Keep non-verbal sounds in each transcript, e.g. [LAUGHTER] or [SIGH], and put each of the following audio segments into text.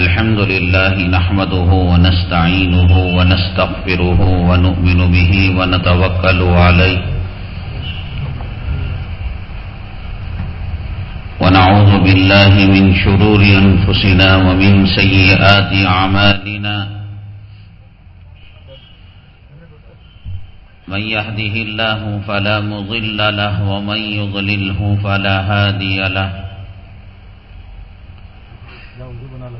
الحمد لله نحمده ونستعينه ونستغفره ونؤمن به ونتوكل عليه ونعوذ بالله من شرور أنفسنا ومن سيئات عمالنا من يهده الله فلا مضل له ومن يضلله فلا هادي له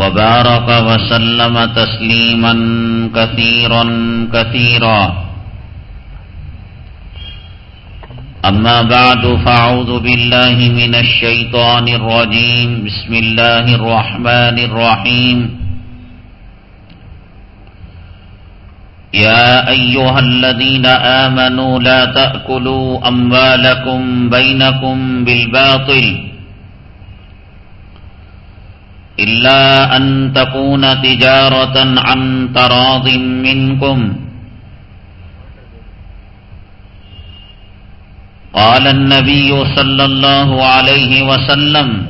وبارك وسلم تسليما كثيرا كثيرا. أما بعد فأعوذ بالله من الشيطان الرجيم. بسم الله الرحمن الرحيم. يا أيها الذين آمنوا لا تأكلوا أموالكم بينكم بالباطل. إلا أن تكون تجارة عن تراض منكم. قال النبي صلى الله عليه وسلم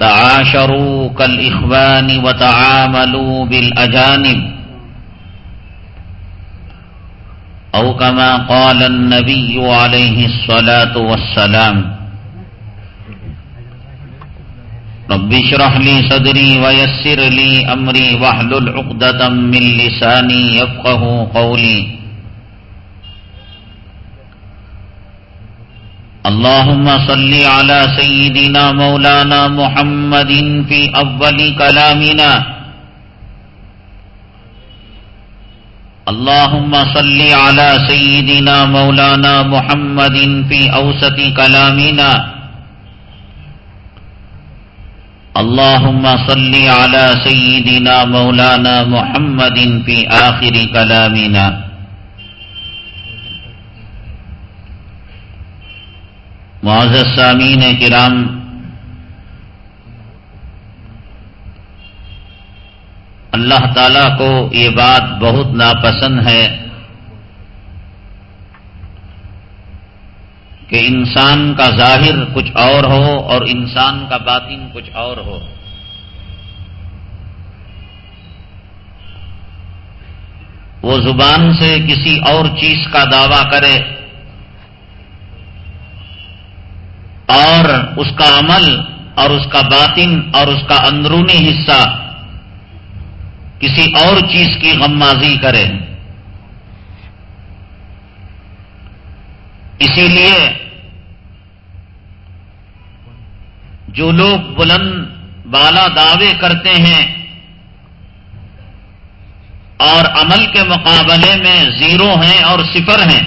تعاشروا كالإخوان وتعاملوا بالأجانب. أو كما قال النبي عليه الصلاة والسلام رب اشرح لي صدري ويسر لي أمري واحلل عقدة من لساني يفقه قولي. اللهم صل على سيدنا مولانا محمد في أول كلامنا. اللهم صل على سيدنا مولانا محمد في أوسط كلامنا. اللهم صل على سيدنا مولانا محمد في آخر كلامنا. معزز سامین کرام، اللہ تعالی کو یہ بات بہت ناپسند ہے۔ کہ انسان کا ظاہر کچھ اور ہو اور انسان کا باطن کچھ اور ہو۔ وہ زبان سے کسی اور چیز کا دعوی کرے اور اس کا عمل اور اس کا باطن اور اس کا اندرونی حصہ کسی اور چیز کی غمازی کرے۔ اسی لیے جو لوگ بلند بالا دعوے کرتے ہیں اور عمل کے مقابلے میں زیرو ہیں اور صفر ہیں۔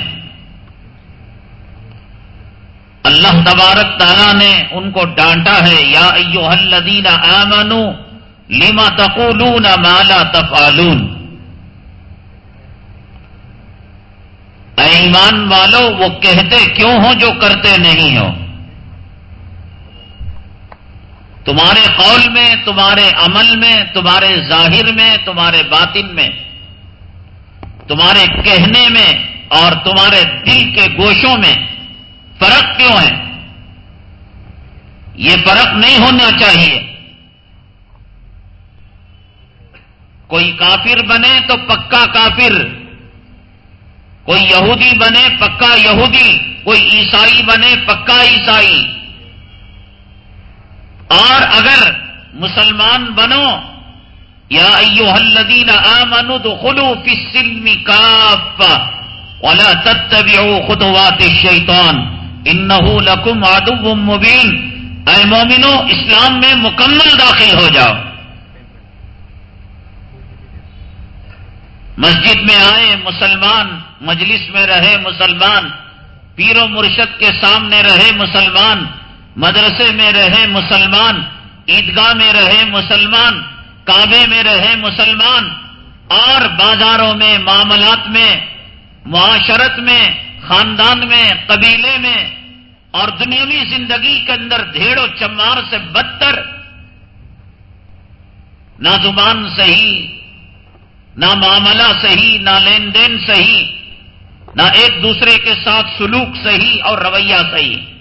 اللہ تبارک تعالیٰ نے ان کو ڈانٹا ہے، یا ایو الذین آمنو لما تقولون ما لا تفعلون؟ اے ایمان والو، وہ کہتے کیوں ہو جو کرتے نہیں ہو؟ تمہارے قول میں، تمہارے عمل میں، تمہارے ظاہر میں، تمہارے باطن میں، تمہارے کہنے میں اور تمہارے دل کے گوشوں میں فرق کیوں ہے؟ یہ فرق نہیں ہونا چاہیے۔ کوئی کافر بنے تو پکا کافر۔ کوئی یہودی بنے پکا یہودی۔ کوئی عیسائی بنے پکا عیسائی۔ اور اگر مسلمان بنو، یا ایو الذین آمنوا دخلوا فی السلم کافا ولا تتبعوا خطوات الشیطان، انہو لکم عدو مبین۔ اے مومنو، اسلام میں مکمل داخل ہو جاؤ۔ مسجد میں آئے، مسلمان مجلس میں رہے، مسلمان، پیر و مرشد کے سامنے رہے، مسلمان۔ مدرسے میں رہے مسلمان، عیدگاہ میں رہے مسلمان، کعبے میں رہے مسلمان، اور بازاروں میں، معاملات میں، معاشرت میں، خاندان میں، قبیلے میں، اور دنیاوی زندگی کے اندر دھیڑ و چمار سے بدتر، نہ زبان صحیح، نہ معاملہ صحیح، نہ لین دین صحیح، نہ ایک دوسرے کے ساتھ سلوک صحیح اور رویہ صحیح۔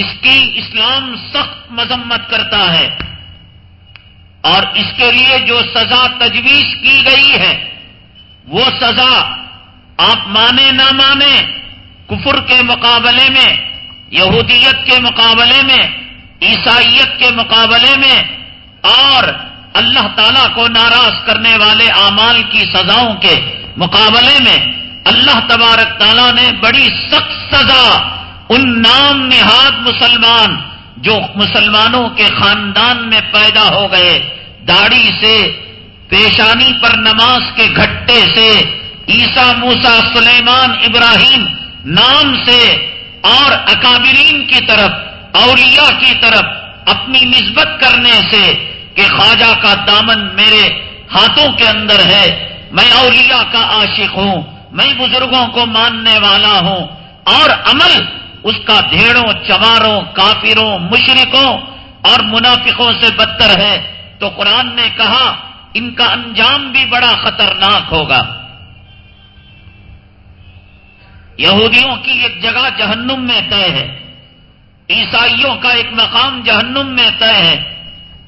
اس کی اسلام سخت مذمت کرتا ہے اور اس کے لیے جو سزا تجویز کی گئی ہے، وہ سزا آپ مانے نہ مانے، کفر کے مقابلے میں، یہودیت کے مقابلے میں، عیسائیت کے مقابلے میں اور اللہ تعالی کو ناراض کرنے والے اعمال کی سزاؤں کے مقابلے میں اللہ تبارک تعالیٰ نے بڑی سخت سزا ان نام نہاد مسلمان جو مسلمانوں کے خاندان میں پیدا ہو گئے، داڑھی سے، پیشانی پر نماز کے گھٹے سے عیسا موسا سلیمان ابراہیم نام سے، اور اکابرین کی طرف، اولیاء کی طرف اپنی نسبت کرنے سے کہ خواجہ کا دامن میرے ہاتھوں کے اندر ہے، میں اولیاء کا عاشق ہوں، میں بزرگوں کو ماننے والا ہوں، اور عمل اس کا دھیڑوں چواروں کافروں مشرقوں اور منافقوں سے بدتر ہے۔ تو قرآن نے کہا، ان کا انجام بھی بڑا خطرناک ہوگا۔ یہودیوں کی ایک جگہ جہنم میں طے ہے۔ عیسائیوں کا ایک مقام جہنم میں طے ہے۔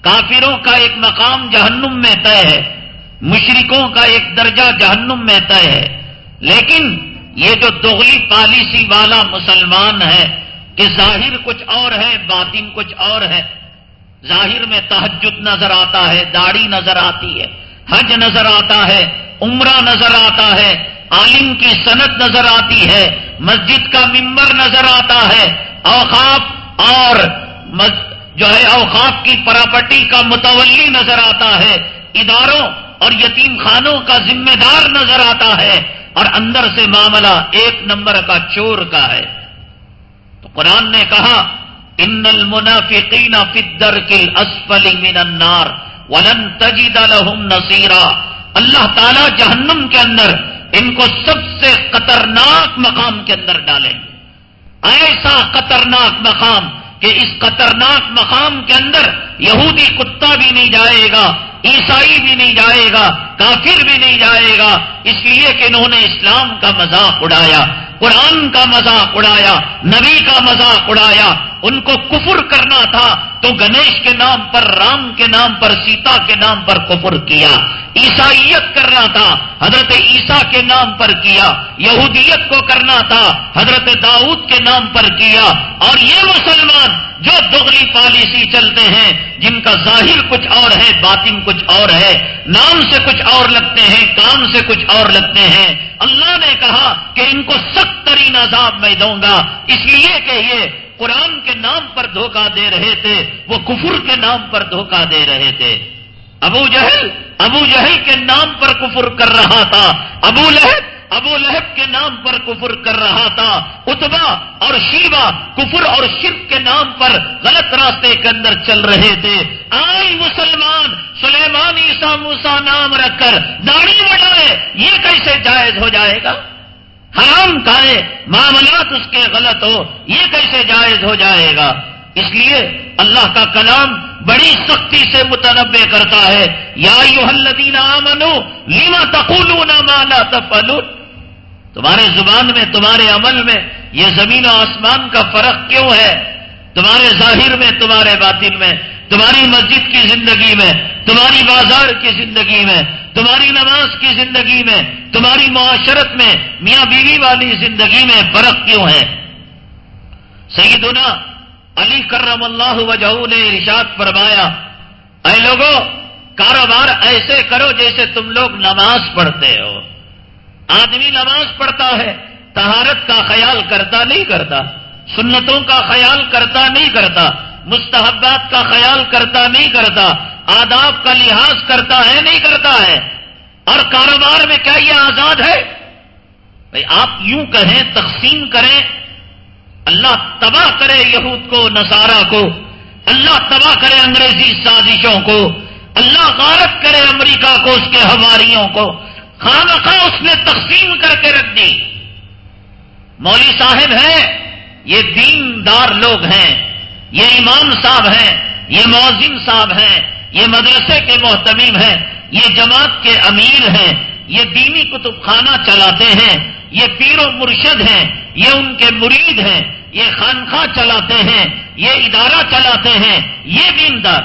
کافروں کا ایک مقام جہنم میں طے ہے۔ مشرکوں کا ایک درجہ جہنم میں طے ہے۔ لیکن یہ جو دغلی پالیسی والا مسلمان ہے کہ ظاہر کچھ اور ہے، باطن کچھ اور ہے، ظاہر میں تحجد نظر آتا ہے، داڑھی نظر آتی ہے، حج نظر آتا ہے، عمرہ نظر آتا ہے، عالم کی صنعت نظر آتی ہے، مسجد کا ممبر نظر آتا ہے، اوقاف اور جو ہے اوقاف کی پراپرٹی کا متولی نظر آتا ہے، اداروں اور یتیم خانوں کا ذمہ دار نظر آتا ہے۔ اور اندر سے معاملہ ایک نمبر کا چور کا ہے۔ تو قرآن نے کہا، ان المنافقین فدر کل اسفلی من النار ولن تجد لهم نصیرا. اللہ تعالی جہنم کے اندر ان کو سب سے خطرناک مقام کے اندر ڈالیں۔ گے ایسا خطرناک مقام کہ اس خطرناک مقام کے اندر یہودی کتا بھی نہیں جائے گا۔ عیسائی بھی نہیں جائے گا، کافر بھی نہیں جائے گا۔ اس لیے کہ انہوں نے اسلام کا مذاق اڑایا۔ قرآن کا مذاق اڑایا، نبی کا مذاق اڑایا، ان کو کفر کرنا تھا، تو گنیش کے نام پر، رام کے نام پر، سیتا کے نام پر کفر کیا، عیسائیت کرنا تھا، حضرت عیسیٰ کے نام پر کیا، یہودیت کو کرنا تھا، حضرت داؤد کے نام پر کیا، اور یہ مسلمان جو دغلی پالیسی چلتے ہیں، جن کا ظاہر کچھ اور ہے، باطن کچھ اور ہے، نام سے کچھ اور لگتے ہیں، کام سے کچھ اور لگتے ہیں، اللہ نے کہا کہ ان کو سخت ترین عذاب میں دوں گا۔ اس لیے کہ یہ قرآن کے نام پر دھوکہ دے رہے تھے، وہ کفر کے نام پر دھوکہ دے رہے تھے۔ ابو جہل ابو جہل کے نام پر کفر کر رہا تھا۔ ابو لہب ابو لہب کے نام پر کفر کر رہا تھا۔ اتبا اور شیوا کفر اور شرک کے نام پر غلط راستے کے اندر چل رہے تھے۔ آئی مسلمان، سلیمان عیسا موسا نام رکھ کر داڑھی بڑھائے، یہ کیسے جائز ہو جائے گا؟ حرام کھائے، معاملات اس کے غلط ہو یہ کیسے جائز ہو جائے گا؟ اس لیے اللہ کا کلام بڑی سختی سے متنوع کرتا ہے۔ یا آمنو لیما تقولون ما لا تفعلون؟ تمہارے زبان میں، تمہارے عمل میں یہ زمین و آسمان کا فرق کیوں ہے؟ تمہارے ظاہر میں، تمہارے باطن میں۔ تمہاری مسجد کی زندگی میں، تمہاری بازار کی زندگی میں، تمہاری نماز کی زندگی میں، تمہاری معاشرت میں، میاں بیوی والی زندگی میں فرق کیوں ہے؟ سیدنا علی کرم اللہ وجہ نے ارشاد فرمایا، اے لوگوں کاروبار ایسے کرو جیسے تم لوگ نماز پڑھتے ہو۔ آدمی نماز پڑھتا ہے تہارت کا خیال کرتا نہیں کرتا، سنتوں کا خیال کرتا نہیں کرتا مستحبات کا خیال کرتا نہیں کرتا، آداب کا لحاظ کرتا ہے، نہیں کرتا ہے۔ اور کاروبار میں کیا یہ آزاد ہے؟ بھائی آپ یوں کہیں، تقسیم کریں۔ اللہ تباہ کرے یہود کو، نصارہ کو۔ اللہ تباہ کرے انگریزی سازشوں کو۔ اللہ غارت کرے امریکہ کو، اس کے ہماریوں کو۔ خام خواہ اس نے تقسیم کر کے رکھ دی۔ مولوی صاحب ہیں، یہ دیندار لوگ ہیں۔ یہ امام صاحب ہیں، یہ موزن صاحب ہیں، یہ مدرسے کے محتمیم ہیں، یہ جماعت کے امیر ہیں، یہ دینی کتب خانہ چلاتے ہیں، یہ پیر و مرشد ہیں، یہ ان کے مرید ہیں، یہ خانخواہ چلاتے ہیں، یہ ادارہ چلاتے ہیں، یہ دیندار،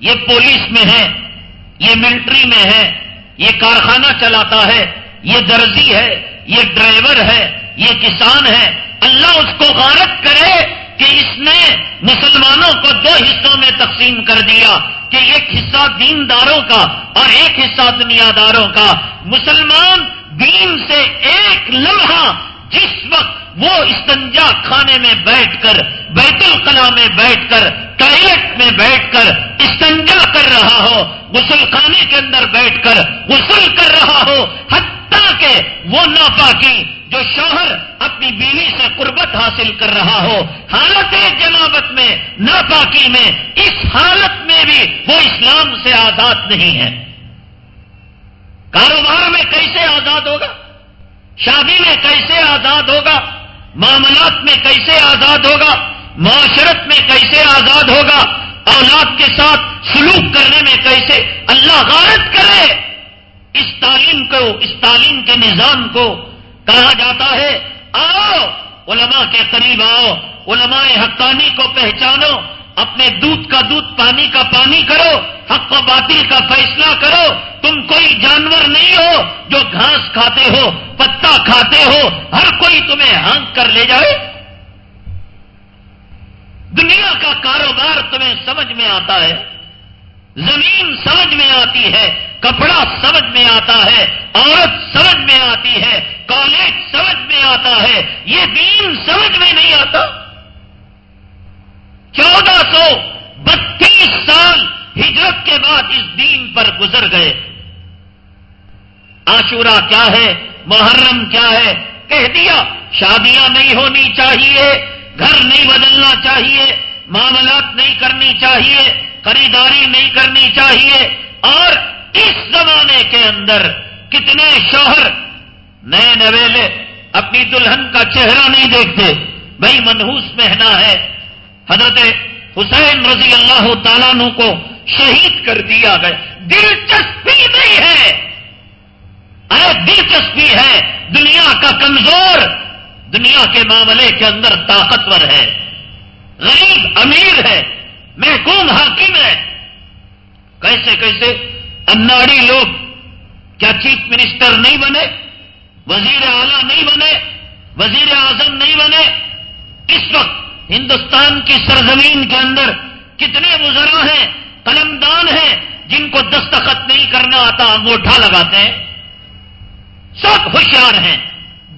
یہ پولیس میں ہے، یہ ملٹری میں ہے، یہ کارخانہ چلاتا ہے، یہ درزی ہے، یہ ڈرائیور ہے، یہ کسان ہے، اللہ اس کو غارت کرے کہ اس نے مسلمانوں کو دو حصوں میں تقسیم کر دیا کہ ایک حصہ دینداروں کا اور ایک حصہ دنیا داروں کا۔ مسلمان دین سے ایک لمحہ جس وقت وہ استنجا کھانے میں بیٹھ کر، بیت القلا میں بیٹھ کر، ٹوائلٹ میں بیٹھ کر استنجا کر رہا ہو، غسل خانے کے اندر بیٹھ کر غسل کر رہا ہو، حتیٰ کہ وہ ناپاکی جو شوہر اپنی بیوی سے قربت حاصل کر رہا ہو، حالت جنابت میں، ناپاکی میں، اس حالت میں بھی وہ اسلام سے آزاد نہیں ہے۔ کاروبار میں کیسے آزاد ہوگا؟ شادی میں کیسے آزاد ہوگا؟ معاملات میں کیسے آزاد ہوگا؟ معاشرت میں کیسے آزاد ہوگا؟ اولاد کے ساتھ سلوک کرنے میں کیسے؟ اللہ غارت کرے۔ اس تعلیم کو، اس تعلیم کے نظام کو کہا جاتا ہے، آؤ، علماء کے قریب آؤ، علماء حقانی کو پہچانو، اپنے دودھ کا دودھ، پانی کا پانی کرو، حق و باطل کا فیصلہ کرو۔ تم کوئی جانور نہیں ہو جو گھاس کھاتے ہو، پتا کھاتے ہو، ہر کوئی تمہیں ہانک کر لے جائے۔ دنیا کا کاروبار تمہیں سمجھ میں آتا ہے۔ زمین سمجھ میں آتی ہے، کپڑا سمجھ میں آتا ہے، عورت سمجھ میں آتی ہے، کالج سمجھ میں آتا ہے، یہ دین سمجھ میں نہیں آتا۔ چودہ سو بتیس سال ہجرت کے بعد اس دین پر گزر گئے۔ آشورا کیا ہے؟ محرم کیا ہے؟ کہہ دیا، شادیاں نہیں ہونی چاہیے، گھر نہیں بدلنا چاہیے، معاملات نہیں کرنی چاہیے۔ خریداری نہیں کرنی چاہیے اور اس زمانے کے اندر کتنے شوہر نئے نویلے اپنی دلہن کا چہرہ نہیں دیکھتے بھائی منہوس مہنا ہے۔ حضرت حسین رضی اللہ تعالیٰ نو کو شہید کر دیا گیا۔ دلچسپی نہیں ہے۔ ارے دلچسپی ہے۔ دنیا کا کمزور، دنیا کے معاملے کے اندر طاقتور ہے۔ غریب امیر ہے۔ محکوم حاکم ہے۔ کیسے کیسے اناڑی لوگ کیا چیف منسٹر نہیں بنے، وزیر اعلی نہیں بنے، وزیر اعظم نہیں بنے؟ اس وقت ہندوستان کی سرزمین کے اندر کتنے مظرا ہیں، قلمدان ہیں جن کو دستخط نہیں کرنا آتا، انگوٹھا لگاتے ہیں؟ سب ہوشیار ہیں۔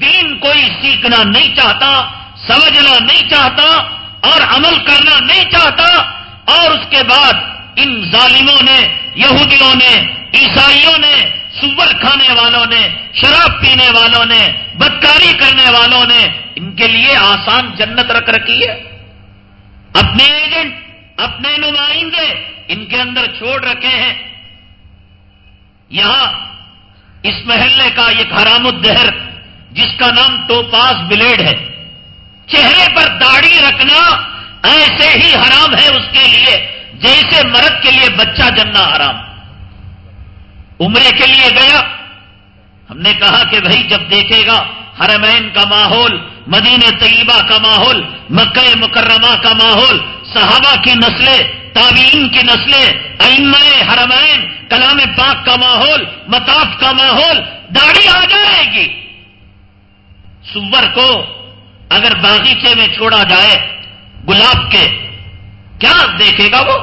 دین کوئی سیکھنا نہیں چاہتا، سمجھنا نہیں چاہتا اور عمل کرنا نہیں چاہتا۔ اور اس کے بعد ان ظالموں نے، یہودیوں نے، عیسائیوں نے، سور کھانے والوں نے، شراب پینے والوں نے، بدکاری کرنے والوں نے ان کے لیے آسان جنت رکھ رکھی ہے۔ اپنے ایجنٹ اپنے نمائندے ان کے اندر چھوڑ رکھے ہیں۔ یہاں اس محلے کا ایک حرام الدہر، جس کا نام ٹوپاس بلیڈ ہے۔ چہرے پر داڑھی رکھنا ایسے ہی حرام ہے اس کے لیے جیسے مرد کے لیے بچہ جننا حرام۔ عمرے کے لیے گیا۔ ہم نے کہا کہ بھائی جب دیکھے گا حرمین کا ماحول مدین طیبہ کا ماحول، مکہ مکرمہ کا ماحول، صحابہ کی نسلیں، تابعین کی نسلیں ام حرمین، کلام پاک کا ماحول متاف کا ماحول، داڑھی آ جائے گی۔ سور کو اگر باغیچے میں چھوڑا جائے گلاب کے۔ کیا دیکھے گا وہ؟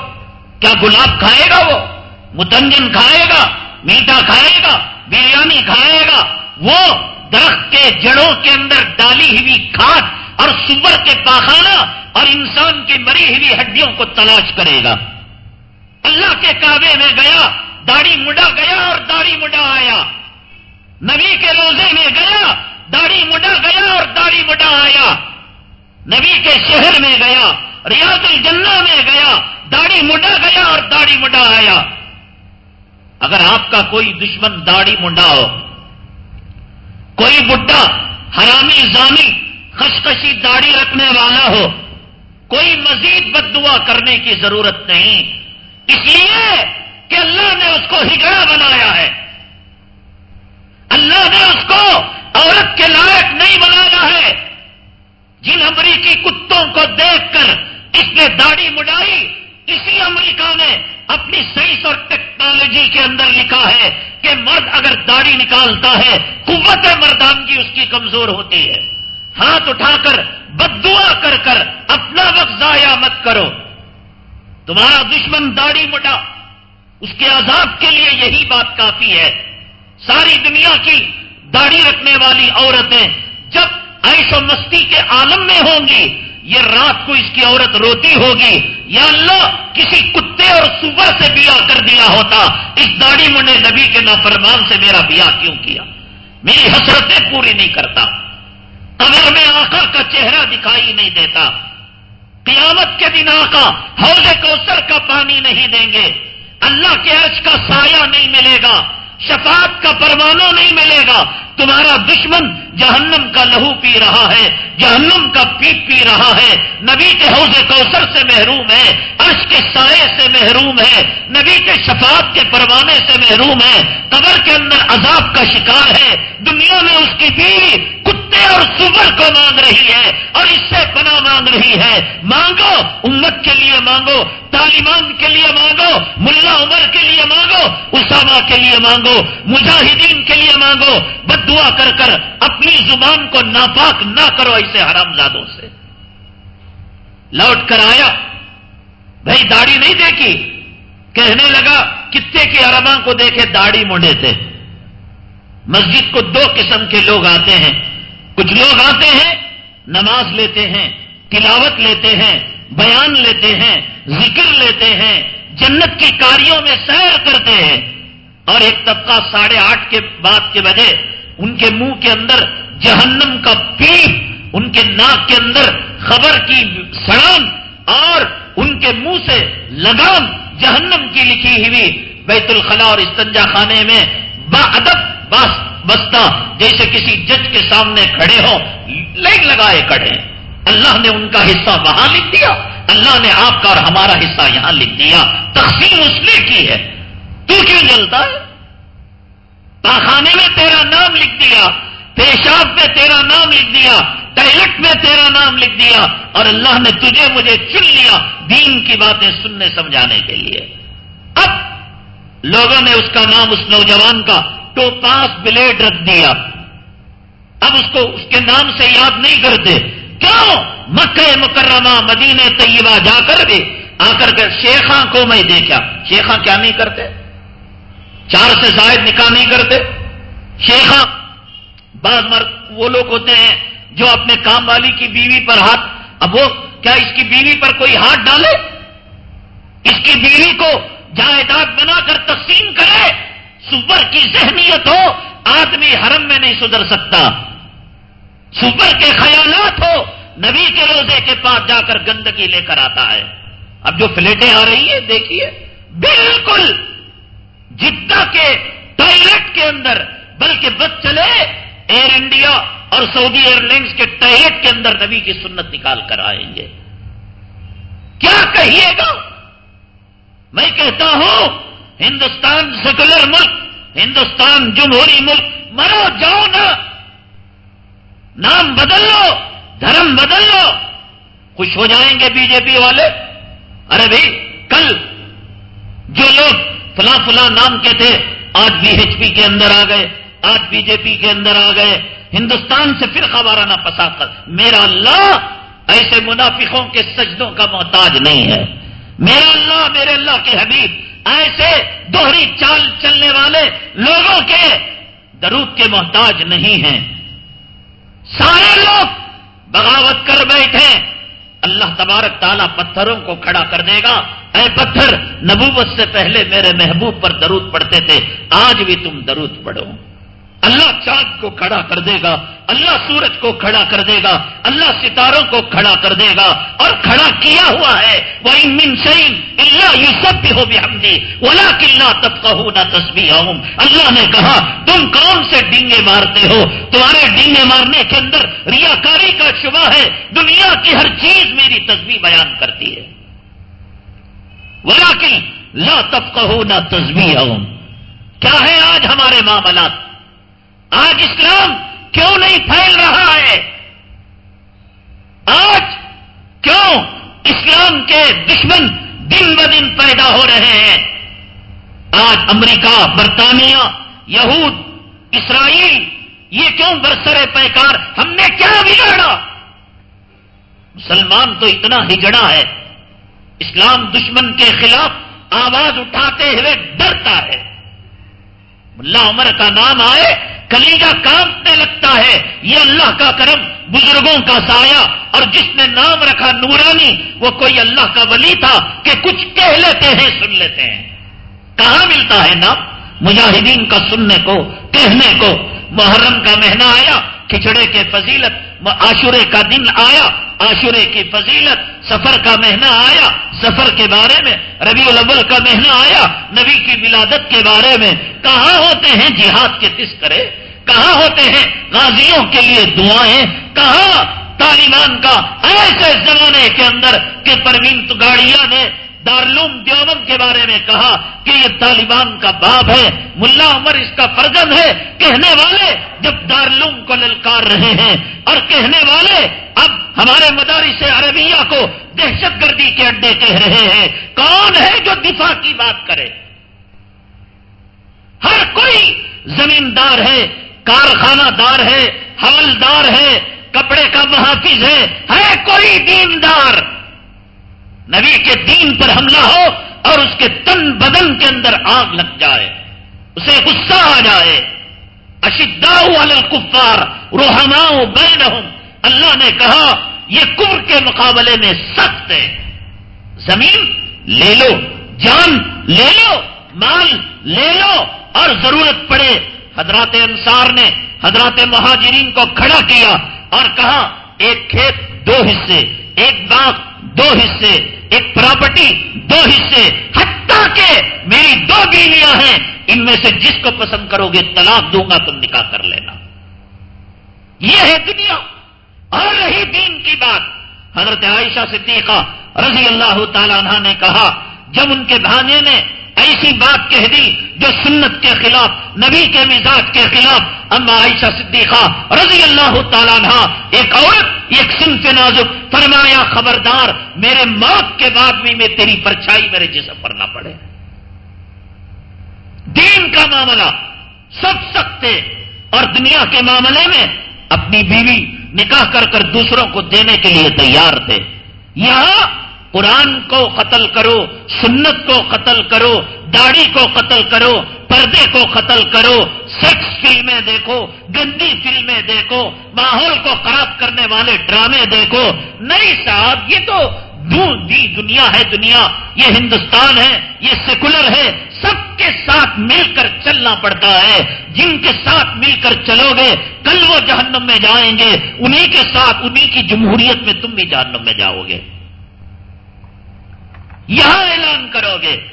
کیا گلاب کھائے گا وہ؟ متنجن کھائے گا، میٹھا کھائے گا، بریانی کھائے گا۔ وہ درخت کے جڑوں کے اندر ڈالی ہوئی کھاد اور سور کے پاخانہ اور انسان کی مری ہوئی ہڈیوں کو تلاش کرے گا۔ اللہ کے کعبے میں گیا، داڑھی مڈا گیا اور داڑھی مڈا آیا۔ نبی کے روزے میں گیا، داڑھی مڈا گیا اور داڑھی مڈا آیا۔ نبی کے شہر میں گیا، ریاض الجنہ میں گیا، داڑھی مڈا گیا اور داڑھی مڈا آیا۔ اگر آپ کا کوئی دشمن داڑھی منڈا ہو، کوئی بڈھا، حرامی زانی خشخشی داڑھی رکھنے والا ہو، کوئی مزید بد دعا کرنے کی ضرورت نہیں۔ اس لیے کہ اللہ نے اس کو ہگڑا بنایا ہے۔ اللہ نے اس کو عورت کے لائق نہیں بنایا ہے۔ جن امریکی کتوں کو دیکھ کر اس نے داڑھی مڈائی اسی امریکہ نے اپنی سائنس اور ٹیکنالوجی کے اندر لکھا ہے کہ مرد اگر داڑھی نکالتا ہے، قوت مردانگی اس کی کمزور ہوتی ہے۔ ہاتھ اٹھا کر بد دعا کر کر اپنا وقت ضائع مت کرو۔ تمہارا دشمن داڑھی مٹا اس کے عذاب کے لیے یہی بات کافی ہے۔ ساری دنیا کی داڑھی رکھنے والی عورتیں جب عیش و مستی کے عالم میں ہوں گی، یہ رات کو اس کی عورت روتی ہوگی۔ یا اللہ، کسی کتے اور صبح سے بیاہ کر دیا ہوتا۔ اس داڑھی منڈے نبی کے نافرمان سے میرا بیاہ کیوں کیا؟ میری حسرتیں پوری نہیں کرتا۔ قبر میں آقا کا چہرہ دکھائی نہیں دیتا۔ قیامت کے دن آقا حوض کوثر کا پانی نہیں دیں گے۔ اللہ کے عرش کا سایہ نہیں ملے گا۔ شفاعت کا پروانہ نہیں ملے گا۔ تمہارا دشمن جہنم کا لہو پی رہا ہے، جہنم کا پیپ پی رہا ہے۔ نبی کے حوض کوثر سے محروم ہے، عرش کے سائے سے محروم ہے۔ نبی کے شفاعت کے پروانے سے محروم ہے۔ قبر کے اندر عذاب کا شکار ہے۔ دنیا میں اس کی بیوی کتے اور سور کو مانگ رہی ہے اور اس سے پناہ مانگ رہی ہے۔ مانگو، امت کے لیے مانگو، طالبان کے لیے مانگو، ملا عمر کے لیے مانگو، اسامہ کے لیے مانگو۔ مجاہدین کے لیے مانگو، بد دعا کر کر اپنی زبان کو ناپاک نہ کرو ایسے حرام زادوں سے۔ لوٹ کر آیا، بھائی داڑھی نہیں دیکھی؟ کہنے لگا، کتے کے ارباں کو دیکھے داڑھی موڑے تھے۔ مسجد کو دو قسم کے لوگ آتے ہیں۔ کچھ لوگ آتے ہیں، نماز لیتے ہیں، تلاوت لیتے ہیں، بیان لیتے ہیں، ذکر لیتے ہیں، جنت کی کاریوں میں سیر کرتے ہیں۔ اور ایک طبقہ ساڑھے آٹھ کے بعد کے بجے ان کے منہ کے اندر جہنم کا پیپ، ان کے ناک کے اندر خبر کی سڑان، اور ان کے منہ سے لگام جہنم کی لکھی ہوئی بیت الخلا اور استنجا خانے میں با ادب بستا جیسے کسی جج کے سامنے کھڑے ہو لائن لگائے کھڑے اللہ نے ان کا حصہ وہاں لکھ دیا، اللہ نے آپ کا اور ہمارا حصہ یہاں لکھ دیا۔ تقسیم اس نے کی ہے۔ تو کیوں جلتا ہے؟ پاخانے میں تیرا نام لکھ دیا، پیشاب میں تیرا نام لکھ دیا، ٹائلٹ میں تیرا نام لکھ دیا اور اللہ نے تجھے مجھے چن لیا دین کی باتیں سننے سمجھانے کے لیے۔ اب لوگوں نے اس کا نام اس نوجوان کا ٹو پاس بلیڈ رکھ دیا۔ اب اس کو اس کے نام سے یاد نہیں کرتے۔ کیوں؟ مکہ مکرمہ، مدینہ طیبہ جا کر بھی آ کر کے شیخاں کو میں دیکھا۔ شیخاں کیا نہیں کرتے؟ چار سے زائد نکاح نہیں کرتے۔ شیخا بعض مرد وہ لوگ ہوتے ہیں جو اپنے کام والی کی بیوی پر ہاتھ، اب وہ کیا اس کی بیوی پر کوئی ہاتھ ڈالے؟ اس کی بیوی کو جائیداد بنا کر تقسیم کرے سپر کی ذہنیت ہو، آدمی حرم میں نہیں سدھر سکتا۔ سپر کے خیالات ہو، نبی کے روزے کے پاس جا کر گندگی لے کر آتا ہے۔ اب جو فلیٹیں آ رہی ہیں، دیکھیے، بالکل جدہ کے ٹوائلٹ کے اندر، بلکہ بس چلے ایئر انڈیا اور سعودی ایئر لائنس کے ٹوائلٹ کے اندر نبی کی سنت نکال کر آئیں گے۔ کیا کہیے گا؟ میں کہتا ہوں، ہندوستان سیکولر ملک، ہندوستان جمہوری ملک، مرو، جاؤ نا۔ نام بدل لو، دھرم بدل لو۔ خوش ہو جائیں گے بی جے پی والے؟ ارے بھائی، کل جو لوگ فلاں فلاں نام کے تھے آج بی ایچ پی کے اندر آ گئے، آج بی جے پی کے اندر آ گئے۔ ہندوستان سے پھر خبرانہ پسا کر، میرا اللہ ایسے منافقوں کے سجدوں کا محتاج نہیں ہے۔ میرا اللہ، میرے اللہ کے حبیب، ایسے دوہری چال چلنے والے لوگوں کے درود کے محتاج نہیں ہیں۔ سارے لوگ بغاوت کر بیٹھے۔ اللہ تبارک تعالیٰ پتھروں کو کھڑا کر دے گا۔ اے پتھر، نبوت سے پہلے میرے محبوب پر درود پڑھتے تھے، آج بھی تم درود پڑھو۔ اللہ چاند کو کھڑا کر دے گا، اللہ سورج کو کھڑا کر دے گا، اللہ ستاروں کو کھڑا کر دے گا اور کھڑا کیا ہوا ہے۔ وہ امن اللہ یو سب بھی ہو بھی ہم دی اولا کلّا تب کہوں نہ تصویر اللہ نے کہا، تم کون سے ڈینگے مارتے ہو؟ تمہارے ڈینگے مارنے کے اندر ریاکاری کا شبہ ہے۔ دنیا کی ہر چیز میری تصویر بیان کرتی ہے۔ ولا کل لا تب کہو نہ تصویر کیا ہے آج ہمارے معاملات؟ آج اسلام کیوں نہیں پھیل رہا ہے؟ آج کیوں اسلام کے دشمن دن ب دن پیدا ہو رہے ہیں؟ آج امریکہ، برطانیہ، یہود، اسرائیل، یہ کیوں برسرے پیکار ہم نے کیا بگاڑا؟ مسلمان تو اتنا ہجڑا ہے۔ اسلام دشمن کے خلاف آواز اٹھاتے ہوئے ڈرتا ہے۔ ملا عمر کا نام آئے کلیجا کانپنے لگتا ہے۔ یہ اللہ کا کرم، بزرگوں کا سایہ۔ اور جس نے نام رکھا نورانی، وہ کوئی اللہ کا ولی تھا کہ کچھ کہہ لیتے ہیں، سن لیتے ہیں۔ کہاں ملتا ہے نام؟ مجاہدین کا سننے کو، کہنے کو۔ محرم کا مہینہ آیا کھچڑے کے فضیلت عاشورے کا دن آیا، عاشورے کی فضیلت، سفر کا مہینہ آیا، سفر کے بارے میں، ربیع الاول کا مہینہ آیا، نبی کی ولادت کے بارے میں، کہاں ہوتے ہیں جہاد کے تذکرے؟ کہاں ہوتے ہیں غازیوں کے لیے دعائیں؟ کہاں طالبان کا ایسے زمانے کے اندر کہ پروین گاڑیا نے دارلوم دیوبند کے بارے میں کہا کہ یہ طالبان کا باب ہے، ملا عمر اس کا فرزن ہے۔ کہنے والے جب دارلوم کو للکار رہے ہیں اور کہنے والے اب ہمارے مدارس عربیہ کو دہشت گردی کے اڈے کہہ رہے ہیں۔ کون ہے جو دفاع کی بات کرے؟ ہر کوئی زمیندار ہے، کارخانہ دار ہے حولدار ہے، کپڑے کا محافظ ہے ہے کوئی دیندار۔ نبی کے دین پر حملہ ہو اور اس کے تن بدن کے اندر آگ لگ جائے، اسے غصہ آ جائے۔ اشدا الکفار روحماؤ بینہم۔ اللہ نے کہا، یہ کفر کے مقابلے میں سخت ہے۔ زمین لے لو، جان لے لو، مال لے لو اور ضرورت پڑے۔ حضرات انصار نے حضرات مہاجرین کو کھڑا کیا اور کہا، ایک کھیت دو حصے، ایک باغ دو حصے۔ ایک پراپرٹی، دو حصے، حتیٰ کہ میری دو بیویاں ہیں، ان میں سے جس کو پسند کرو گے طلاق دوں گا، تم نکاح کر لینا۔ یہ ہے دنیا۔ اور رہی دین کی بات۔ حضرت عائشہ صدیقہ رضی اللہ تعالیٰ عنہ نے کہا، جب ان کے بھانے نے ایسی بات کہہ دی جو سنت کے خلاف، نبی کے مزاج کے خلاف۔ اما عائشہ صدیقہ رضی اللہ تعالیٰ عنہ، ایک عورت، ایک سن سے نازک، فرمایا، خبردار، میرے موت کے بعد بھی میں تیری پرچھائی، میرے جسم پر نہ پڑے۔ دین کا معاملہ سب سخت ہے اور دنیا کے معاملے میں اپنی بیوی نکاح کر کر دوسروں کو دینے کے لیے تیار تھے۔ یہاں قرآن کو قتل کرو، سنت کو قتل کرو، داڑھی کو قتل کرو، پردے کو قتل کرو، سیکس فلمیں دیکھو، گندی فلمیں دیکھو، ماحول کو خراب کرنے والے ڈرامے دیکھو۔ نہیں صاحب، یہ تو دی دنیا ہے دنیا، یہ ہندوستان ہے، یہ سیکولر ہے، سب کے ساتھ مل کر چلنا پڑتا ہے۔ جن کے ساتھ مل کر چلو گے، کل وہ جہنم میں جائیں گے، انہی کے ساتھ، انہی کی جمہوریت میں تم بھی جہنم میں جاؤ گے۔ یہاں اعلان کرو گے،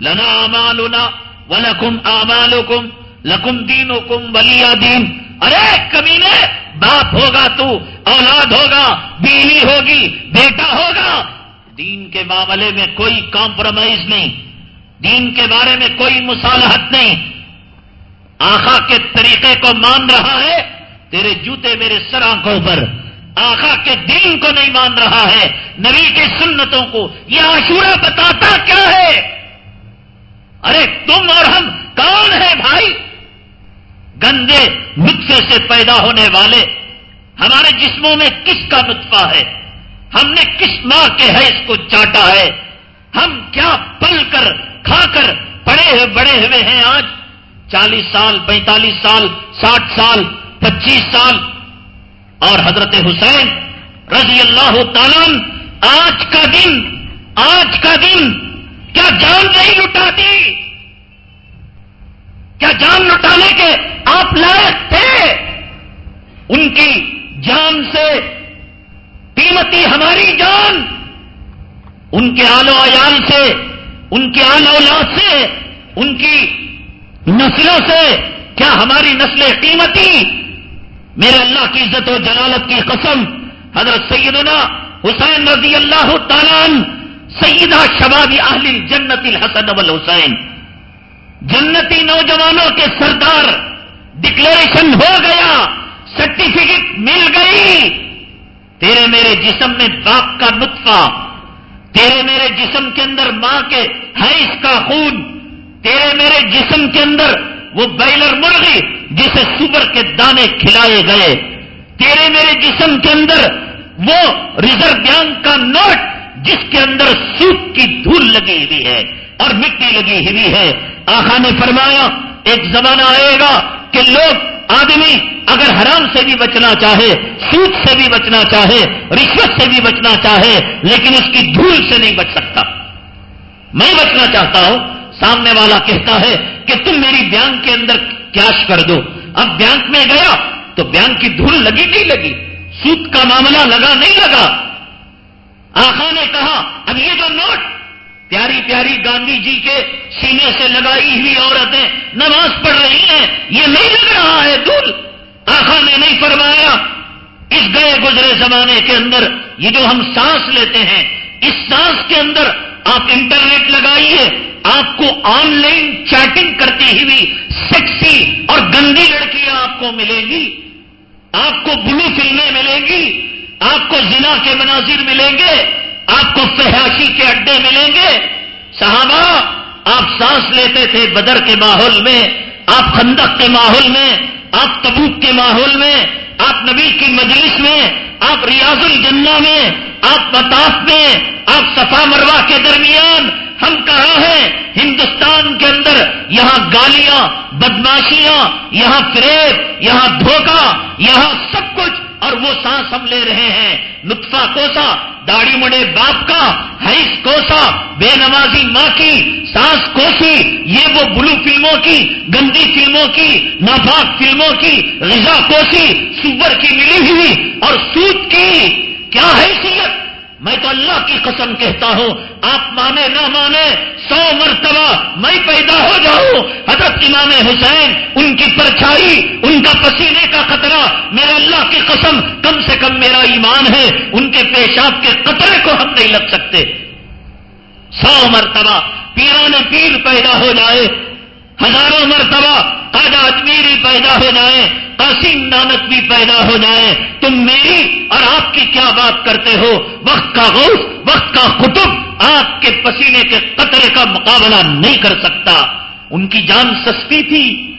لنا امالنا ولکم آمالکم، لکم دینکم ولیا دین۔ ارے، کمینے، باپ ہوگا تو، اولاد ہوگا، بیوی ہوگی، بیٹا ہوگا۔ دین کے معاملے میں کوئی کمپرومائز نہیں، دین کے بارے میں کوئی مصالحت نہیں۔ آخا کے طریقے کو مان رہا ہے، تیرے جوتے میرے سر آنکھوں پر۔ آخا کے دین کو نہیں مان رہا ہے۔ نبی کی سنتوں کو یہ عاشورہ بتاتا کیا ہے؟ ارے تم اور ہم کون ہے بھائی؟ گندے نطفے سے پیدا ہونے والے۔ ہمارے جسموں میں کس کا نطفہ ہے؟ ہم نے کس ماں کے ہے اس کو چاٹا ہے؟ ہم کیا پل کر، کھا کر پڑے ہوئے، بڑے ہوئے ہیں آج؟ چالیس سال، پینتالیس سال، ساٹھ سال، پچیس سال اور حضرت حسین رضی اللہ تعالیٰ آج کا دن، آج کا دن، کیا جان نہیں لٹاتی؟ کیا جان لٹانے کے آپ لائق تھے؟ ان کی جان سے قیمتی ہماری جان، ان کے آل و عیال سے، ان کے آل اولاد سے، ان کی نسلوں سے کیا ہماری نسلیں قیمتی؟ میرے اللہ کی عزت و جلالت کی قسم، حضرت سیدنا حسین رضی اللہ تعالیٰ سیدہ شباب اہل جنت الحسن حسین جنتی نوجوانوں کے سردار ڈکلیریشن ہو گیا سرٹیفکیٹ مل گئی۔ تیرے میرے جسم میں باپ کا نطفہ، تیرے میرے جسم کے اندر ماں کے حیث کا خون، تیرے میرے جسم کے اندر وہ بیلر مرغی جسے سبر کے دانے کھلائے گئے، تیرے میرے جسم کے اندر وہ ریزرو بینک کا نوٹ جس کے اندر سوپ کی دھول لگی ہوئی ہے اور مٹی لگی ہوئی ہے۔ آخا نے فرمایا، ایک زمانہ آئے گا کہ لوگ آدمی اگر حرام سے بھی بچنا چاہے سوٹ سے بھی بچنا چاہے، رشوت سے بھی بچنا چاہے، لیکن اس کی دھول سے نہیں بچ سکتا۔ میں بچنا چاہتا ہوں۔ سامنے والا کہتا ہے کہ تم میری بینک کے اندر کیش کر دو۔ اب بینک میں گیا تو بینک کی دھول لگی نہیں لگی۔ سود کا معاملہ لگا نہیں لگا۔ آخا نے کہا، اب یہ جو نوٹ، پیاری پیاری گاندھی جی کے سینے سے لگائی ہوئی عورتیں نماز پڑھ رہی ہیں، یہ نہیں لگ رہا ہے دل آخا نے نہیں فرمایا، اس گئے گزرے زمانے کے اندر یہ جو ہم سانس لیتے ہیں، اس سانس کے اندر آپ انٹرنیٹ لگائیے، آپ کو آن لائن چیٹنگ کرتی ہوئی سیکسی اور گندی لڑکیاں آپ کو ملیں گی، آپ کو بلو فلمیں ملیں گی، آپ کو زنا کے مناظر ملیں گے، آپ کو فحاشی کے اڈے ملیں گے۔ صحابہ، آپ سانس لیتے تھے بدر کے ماحول میں، آپ خندق کے ماحول میں، آپ تبوک کے ماحول میں آپ نبی کی مجلس میں، آپ ریاض الجنہ میں، آپ بتاف میں، آپ صفا مروا کے درمیان ہم کہاں ہیں؟ ہندوستان کے اندر یہاں گالیاں، بدماشیاں، یہاں فریب، یہاں دھوکہ، یہاں سب کچھ اور وہ سانس ہم لے رہے ہیں۔ نطفہ کوسا، داڑھی مڑے باپ کا حیث کوسا، بے نمازی ماں کی، سانس کوسی، یہ وہ بلو فلموں کی، گندی فلموں کی، ناپاک فلموں کی، غذا کوسی، سور کی ملی ہوئی اور سوت کی۔ کیا حیثیت؟ میں تو اللہ کی قسم کہتا ہوں، آپ مانے نہ مانے، سو مرتبہ میں پیدا ہو جاؤں۔ حضرت امام حسین، ان کی پرچھائی، ان کا پسینے کا خطرہ، میرے اللہ کی قسم، کم سے کم میرا ایمان ہے۔ ان کے پیشاب کے قطرے کو ہم نہیں لگ سکتے۔ سو مرتبہ پیران پیر پیدا ہو جائے ہزاروں مرتبہ خواجہ اجمیری پیدا ہو جائے قاسم نانک بھی پیدا ہو جائے تم میری اور آپ کی کیا بات کرتے ہو؟ وقت کا غوث، وقت کا قطب آپ کے پسینے کے قطرے کا مقابلہ نہیں کر سکتا۔ ان کی جان سستی تھی،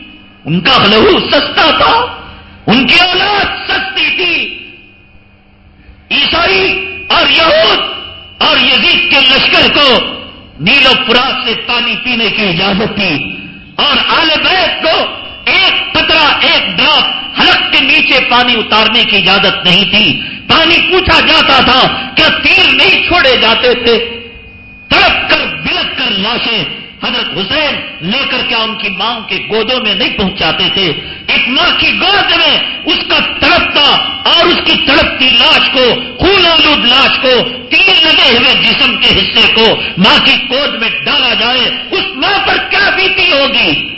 ان کا لہو سستا تھا، ان کی اولاد سستی تھی۔ عیسائی اور یہود اور یزید کے لشکر کو نیل و پراس سے پانی پینے کی اجازت تھی۔ اور آل بیت کو ایک قطرہ، ایک ڈراپ حلق کے نیچے پانی اتارنے کی اجازت نہیں تھی۔ پانی پوچھا جاتا تھا کیا تیر نہیں چھوڑے جاتے تھے۔ تڑپ کر بلک کر لاشیں حضرت حسین لے کر کیا ان کی ماں کے گودوں میں نہیں پہنچاتے تھے۔ ایک ماں کی گود میں اس کا تڑپتا اور اس کی تڑپتی لاش کو خون آلود لاش کو تیر لگے ہوئے جسم کے حصے کو ماں کی گود میں ڈالا جائے، اس ماں پر کیا بیتی ہوگی؟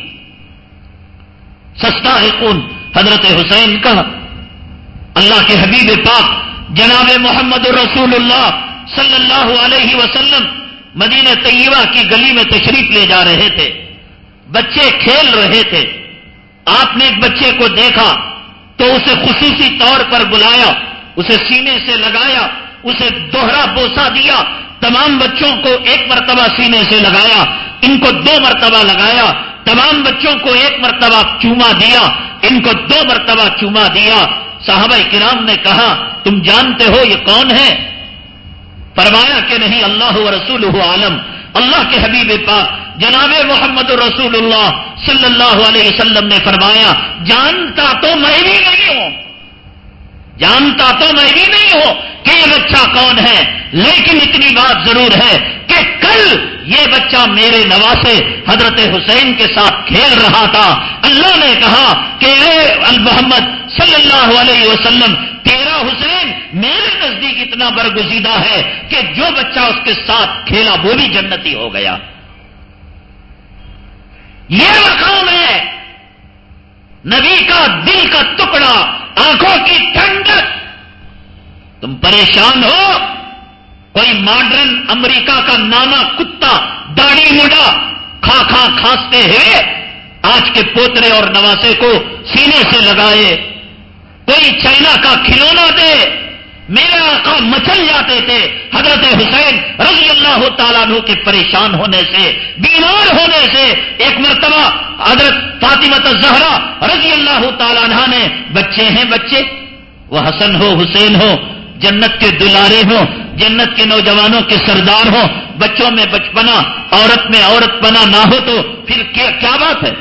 سستا ہے خون حضرت حسین کا اللہ کے حبیب پاک جناب محمد رسول اللہ صلی اللہ علیہ وسلم مدینہ طیبہ کی گلی میں تشریف لے جا رہے تھے۔ بچے کھیل رہے تھے۔ آپ نے ایک بچے کو دیکھا تو اسے خصوصی طور پر بلایا، اسے سینے سے لگایا، اسے دوہرا بوسا دیا۔ تمام بچوں کو ایک مرتبہ سینے سے لگایا، ان کو دو مرتبہ لگایا۔ تمام بچوں کو ایک مرتبہ چوما دیا، ان کو دو مرتبہ چوما دیا۔ صحابہ کرام نے کہا، تم جانتے ہو یہ کون ہے؟ فرمایا کہ نہیں، اللہ و رسول عالم، اللہ کے حبیب پاک، جناب محمد رسول اللہ صلی اللہ علیہ وسلم نے فرمایا، جانتا تو میں بھی نہیں ہوں۔ جانتا تو میں بھی نہیں ہوں کہ یہ بچہ کون ہے، لیکن اتنی بات ضرور ہے کہ کل یہ بچہ میرے نواسے حضرت حسین کے ساتھ کھیل رہا تھا۔ اللہ نے کہا کہ اے المحمد صلی اللہ علیہ وسلم، تیرا حسین میرے نزدیک اتنا برگزیدہ ہے کہ جو بچہ اس کے ساتھ کھیلا وہ بھی جنتی ہو گیا۔ یہ مقام ہے۔ نبی کا دل کا ٹکڑا، آنکھوں کی ٹھنڈک۔ تم پریشان ہو؟ کوئی ماڈرن امریکہ کا نانا کتا، داڑھی مڈا، کھا کھا کھانستے ہوئے آج کے پوترے اور نواسے کو سینے سے لگائے۔ کوئی چائنا کا کھلونا دے، میرے آقا مچل جاتے تھے۔ حضرت حسین رضی اللہ تعالیٰ عنہ کے پریشان ہونے سے، بیمار ہونے سے ایک مرتبہ حضرت فاطمت زہرا رضی اللہ تعالیٰ عنہ نے، بچے ہیں بچے؟ وہ حسن ہو، حسین ہو، جنت کے دلارے ہوں، جنت کے نوجوانوں کے سردار ہوں، بچوں میں بچپنا، عورت میں عورت بنا نہ ہو تو پھر کیا بات ہے؟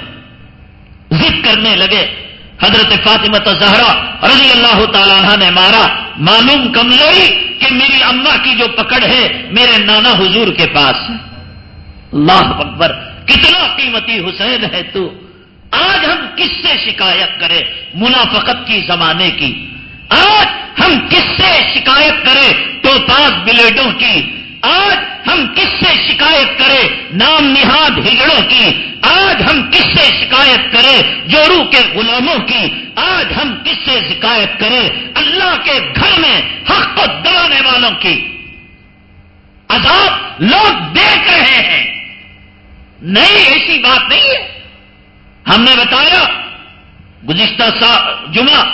ضد کرنے لگے۔ حضرت فاطمت زہرا رضی اللہ تعالیٰ عنہ نے مارا۔ معلوم کمزوری کہ میری اما کی جو پکڑ ہے میرے نانا حضور کے پاس اللہ اکبر، کتنا قیمتی حسین ہے تو۔ آج ہم کس سے شکایت کریں منافقت کی زمانے کی؟ آج ہم کس سے شکایت کریں؟ تو پاس بلیڈوں کی آج ہم کس سے شکایت کریں؟ نام نہاد ہجڑوں کی۔ آج ہم کس سے شکایت کریں؟ جورو کے غلاموں کی۔ آج ہم کس سے شکایت کریں؟ اللہ کے گھر میں حق کو دلانے والوں کی۔ عذاب لوگ دیکھ رہے ہیں۔ نہیں، ایسی بات نہیں ہے۔ ہم نے بتایا، گزشتہ سا، جمعہ،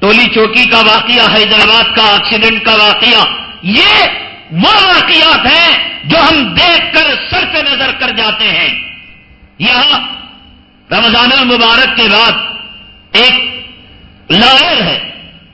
ٹولی چوکی کا واقعہ، حیدرآباد کا ایکسیڈنٹ کا واقعہ، یہ وہ واقعات ہیں جو ہم دیکھ کر سر پہ نظر کر جاتے ہیں۔ یہاں رمضان المبارک کے بعد ایک لائر ہے۔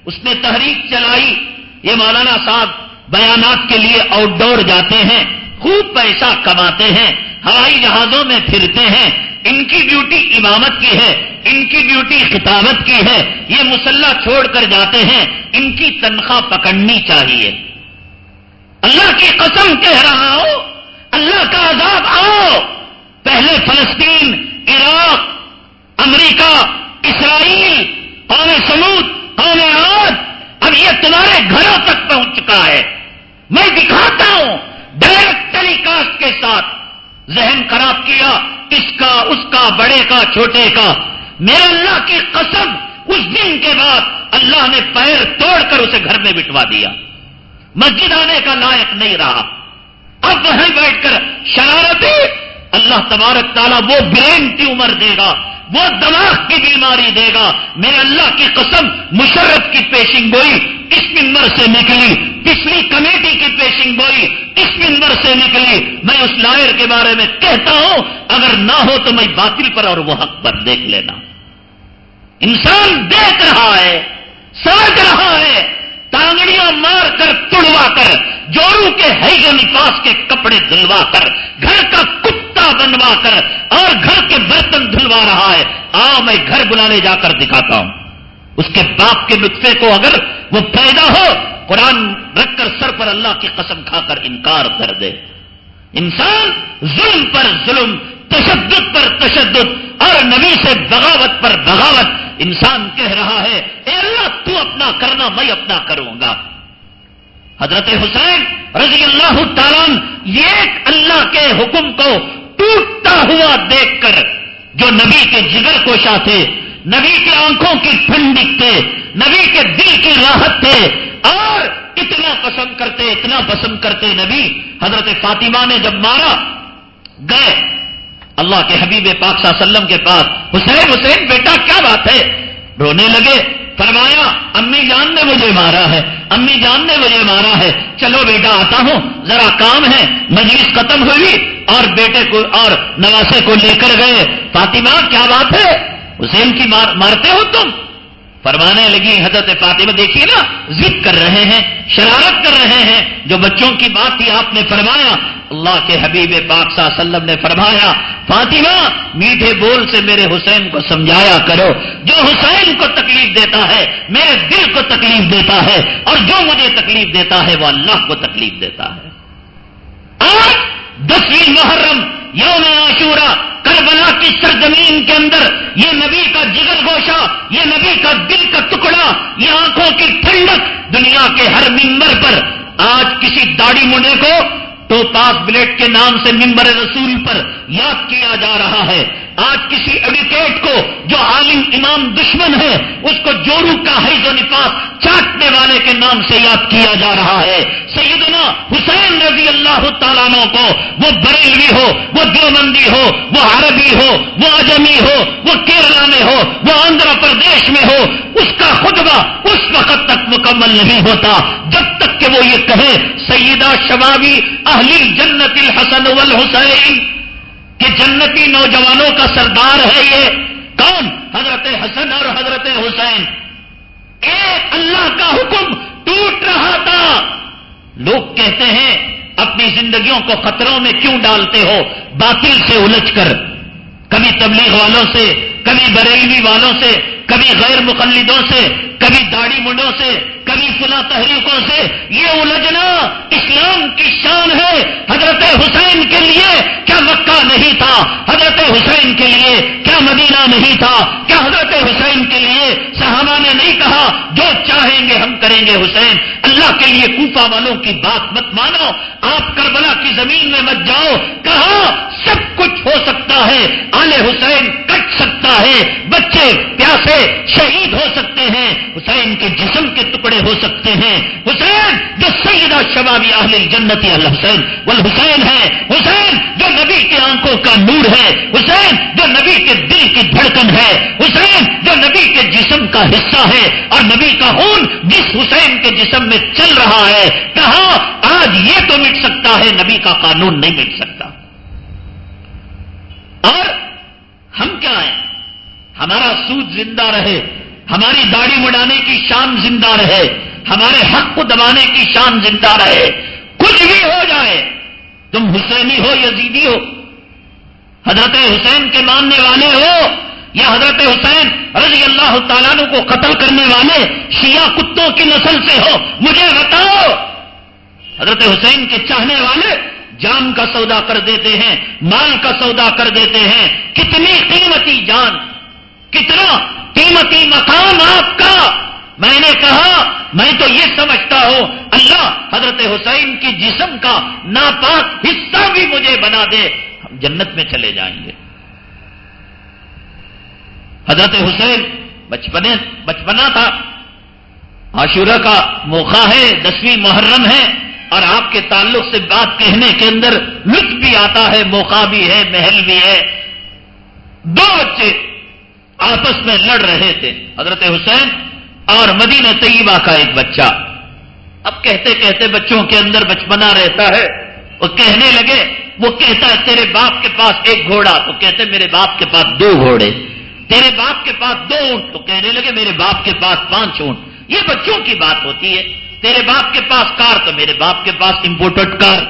اس نے تحریک چلائی۔ یہ مولانا صاحب بیانات کے لیے آؤٹ ڈور جاتے ہیں۔ خوب پیسہ کماتے ہیں۔ ہوائی جہازوں میں پھرتے ہیں۔ ان کی ڈیوٹی امامت کی ہے۔ ان کی ڈیوٹی خطابت کی ہے۔ یہ مسلح چھوڑ کر جاتے ہیں۔ ان کی تنخواہ پکڑنی چاہیے۔ اللہ کی قسم کہہ رہا ہوں، اللہ کا عذاب آؤ۔ پہلے فلسطین، عراق، امریکہ، اسرائیل، قوم سمود، قوم آج اب یہ تمہارے گھروں تک پہنچ چکا ہے۔ میں دکھاتا ہوں ڈائریکٹ ٹیلی کاسٹ کے ساتھ۔ ذہن خراب کیا، اس کا اس کا، بڑے کا، چھوٹے کا۔ میرے اللہ کی قسم، اس دن کے بعد اللہ نے پیر توڑ کر اسے گھر میں بٹوا دیا۔ مسجد آنے کا لائق نہیں رہا۔ اب وہیں بیٹھ کر شرارتی اللہ تبارک تعالیٰ وہ برین ٹیومر دے گا، وہ دماغ کی بیماری دے گا۔ میرے اللہ کی قسم، مشرف کی پیشنگ گوئی اس ممبر سے نکلی، پچھلی کمیٹی کی پیشنگ گوئی اس ممبر سے نکلی۔ میں اس لائر کے بارے میں کہتا ہوں، اگر نہ ہو تو میں باطل پر اور وہ حق پر دیکھ لینا۔ انسان دیکھ رہا ہے، سمجھ رہا مار کر تڑوا کر جوڑوں کے ہے نفاس کے کپڑے دھلوا کر، گھر کا کتا بنوا کر، اور گھر کے برتن دھلوا رہا ہے۔ آ میں گھر بلانے جا کر دکھاتا ہوں۔ اس کے باپ کے نطفے کو اگر وہ پیدا ہو، قرآن رکھ کر سر پر اللہ کی قسم کھا کر انکار کر دے۔ انسان ظلم پر ظلم، تشدد پر تشدد، اور نبی سے بغاوت پر بغاوت۔ انسان کہہ رہا ہے، اے اللہ تو اپنا کرنا، میں اپنا کروں گا۔ حضرت حسین رضی اللہ تعالیٰ یہ اللہ کے حکم کو ٹوٹتا ہوا دیکھ کر جو نبی کے جگر کوشا تھے، نبی کی آنکھوں کی ٹھنڈک تھے، نبی کے دل کی راحت تھے، اور اتنا پسند کرتے، اتنا پسند کرتے نبی، حضرت فاطمہ نے جب مارا، گئے۔ اللہ کے حبیب پاک صلی اللہ علیہ وسلم کے پاس، حسین حسین بیٹا، کیا بات ہے؟ رونے لگے۔ فرمایا، امی جان نے مجھے مارا ہے، امی جان نے مجھے مارا ہے، چلو بیٹا آتا ہوں، ذرا کام ہے، مجلس ختم ہوئی، اور بیٹے کو، اور نواسے کو لے کر گئے، فاطمہ، کیا بات ہے، حسین کی مار، مارتے ہو تم؟ فرمانے لگی، حضرت فاطمہ دیکھیے نا، ضد کر رہے ہیں، شرارت کر رہے ہیں۔ جو بچوں کی بات تھی آپ نے فرمایا، اللہ کے حبیب پاک صلی اللہ علیہ وسلم نے فرمایا، فاطمہ، میٹھے بول سے میرے حسین کو سمجھایا کرو۔ جو حسین کو تکلیف دیتا ہے، میرے دل کو تکلیف دیتا ہے، اور جو مجھے تکلیف دیتا ہے، وہ اللہ کو تکلیف دیتا ہے۔ آج دسویں محرم یوم عاشورہ، کربلا کی سرزمین کے اندر، یہ نبی کا جگر گوشہ، یہ نبی کا دل کا ٹکڑا، یہ آنکھوں کی ٹھنڈک دنیا کے ہر ممبر پر۔ آج کسی داڑھی منڈے کو تو پاس بلیٹ کے نام سے ممبر رسول پر یاد کیا جا رہا ہے۔ آج کسی ایڈوکیٹ کو جو عالم امام دشمن ہے، اس کو جورو کا حیض و نفاس چاٹنے والے کے نام سے یاد کیا جا رہا ہے۔ سیدنا حسین رضی اللہ تعالیٰ کو وہ بریلوی ہو، وہ دیوبندی ہو، وہ عربی ہو، وہ اجمی ہو، وہ کیرلا میں ہو، وہ آندھرا پردیش میں ہو، اس کا خطبہ اس وقت تک مکمل نہیں ہوتا۔ جب تک کہ وہ یہ کہے، سیدہ شبابی اہلی جنت الحسن والحسین۔ کہ جنتی نوجوانوں کا سردار ہے یہ کون؟ حضرت حسن اور حضرت حسین۔ ایک اللہ کا حکم ٹوٹ رہا تھا۔ لوگ کہتے ہیں، اپنی زندگیوں کو خطروں میں کیوں ڈالتے ہو؟ باطل سے الجھ کر۔ کبھی تبلیغ والوں سے، کبھی بریلوی والوں سے کبھی غیر مقلدوں سے، کبھی داڑھی منڈوں سے، کبھی فلا تحریکوں سے، یہ الجھنا اسلام کی شان ہے۔ حضرت حسین کے لیے کیا مکہ نہیں تھا؟ حضرت حسین کے لیے کیا مدینہ نہیں تھا؟ کیا حضرت حسین کے لیے صحابہ نے نہیں کہا جو چاہیں گے ہم کریں گے حسین؟ اللہ کے لیے کوفہ والوں کی بات مت مانو۔ آپ کربلا کی زمین میں مت جاؤ۔ کہا سب کچھ ہو سکتا ہے؟ آل حسین کٹ سکتا ہے۔ بچے پیاسے شہید ہو سکتے ہیں، حسین کے جسم کے ٹکڑے ہو سکتے ہیں۔ حسین جو سیدہ شبابی اہل جنتی الحسین والحسین ہے۔ حسین جو نبی کے آنکھوں کا نور ہے۔ حسین جو نبی کے دل کی دھڑکن ہے۔ حسین جو نبی کے جسم کا حصہ ہے۔ اور نبی کا خون جس حسین کے جسم میں چل رہا ہے کہا آج یہ تو مٹ سکتا ہے، نبی کا قانون نہیں مٹ سکتا۔ اور ہم کیا ہیں؟ ہمارا سود زندہ رہے، ہماری داڑھی مڑانے کی شان زندہ رہے، ہمارے حق کو دبانے کی شان زندہ رہے۔ کچھ بھی ہو جائے، تم حسینی ہو، یزیدی ہو، حضرت حسین کے ماننے والے ہو یا حضرت حسین رضی اللہ تعالیٰ کو قتل کرنے والے شیعہ کتوں کی نسل سے ہو، مجھے بتاؤ۔ حضرت حسین کے چاہنے والے جان کا سودا کر دیتے ہیں، مال کا سودا کر دیتے ہیں، کتنی قیمتی جان۔ کتنا قیمتی مقام آپ کا؟ میں نے کہا، میں تو یہ سمجھتا ہوں، اللہ حضرت حسین کی جسم کا ناپاک حصہ بھی مجھے بنا دے، ہم جنت میں چلے جائیں گے۔ حضرت حسین بچپنے، بچپنا تھا۔ عاشورہ کا موقع ہے، دسویں محرم ہے، اور آپ کے تعلق سے بات کہنے کے اندر لطف بھی آتا ہے، موقع بھی ہے، محل بھی ہے۔ دو بچے آپس میں لڑ رہے تھے، حضرت حسین اور مدینہ طیبہ کا ایک بچہ۔ اب کہتے کہتے بچوں کے اندر بچپنا رہتا ہے۔ وہ کہنے لگے، وہ کہتا ہے، تیرے باپ کے پاس ایک گھوڑا۔ تو کہتے میرے باپ کے پاس دو گھوڑے۔ تیرے باپ کے پاس دو اونٹ۔ تو کہنے لگے، میرے باپ کے پاس پانچ اونٹ۔ یہ بچوں کی بات ہوتی ہے۔ تیرے باپ کے پاس کار، تو میرے باپ کے پاس امپورٹڈ کار۔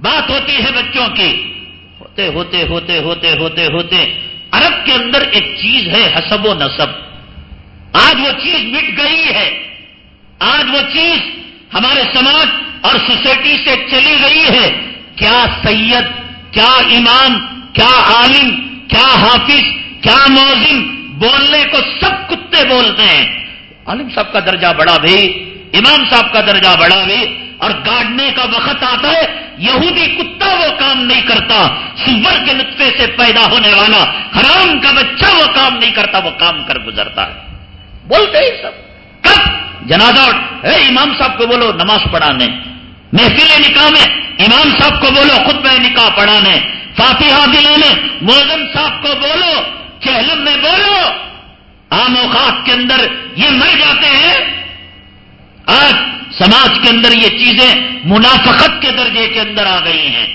بات ہوتی ہے بچوں کی۔ ہوتے ہوتے ہوتے ہوتے ہوتے ہوتے۔ عرب کے اندر ایک چیز ہے حسب و نصب۔ آج وہ چیز مٹ گئی ہے۔ آج وہ چیز ہمارے سماج اور سوسائٹی سے چلی گئی ہے۔ کیا سید، کیا امام، کیا عالم، کیا حافظ، کیا موزم بولنے کو سب کتے بولتے ہیں۔ عالم صاحب کا درجہ بڑا بھی، امام صاحب کا درجہ بڑا بھی۔ اور گاڑنے کا وقت آتا ہے، یہودی کتا وہ کام نہیں کرتا، سور کے نطفے سے پیدا ہونے والا، حرام کا بچہ وہ کام نہیں کرتا، وہ کام کر گزرتا ہے۔ بولتے ہی سب۔ کب؟ جنازہ اے امام صاحب کو بولو، نماز پڑھانے۔ محفل نکاح میں امام صاحب کو بولو خود میں نکاح پڑھانے۔ فاتحہ دلانے۔ موزم صاحب کو بولو، چہلم میں بولو۔ عام اوقات کے اندر یہ مر جاتے ہیں۔ آج سماج کے اندر یہ چیزیں منافقت کے درجے کے اندر آ گئی ہیں۔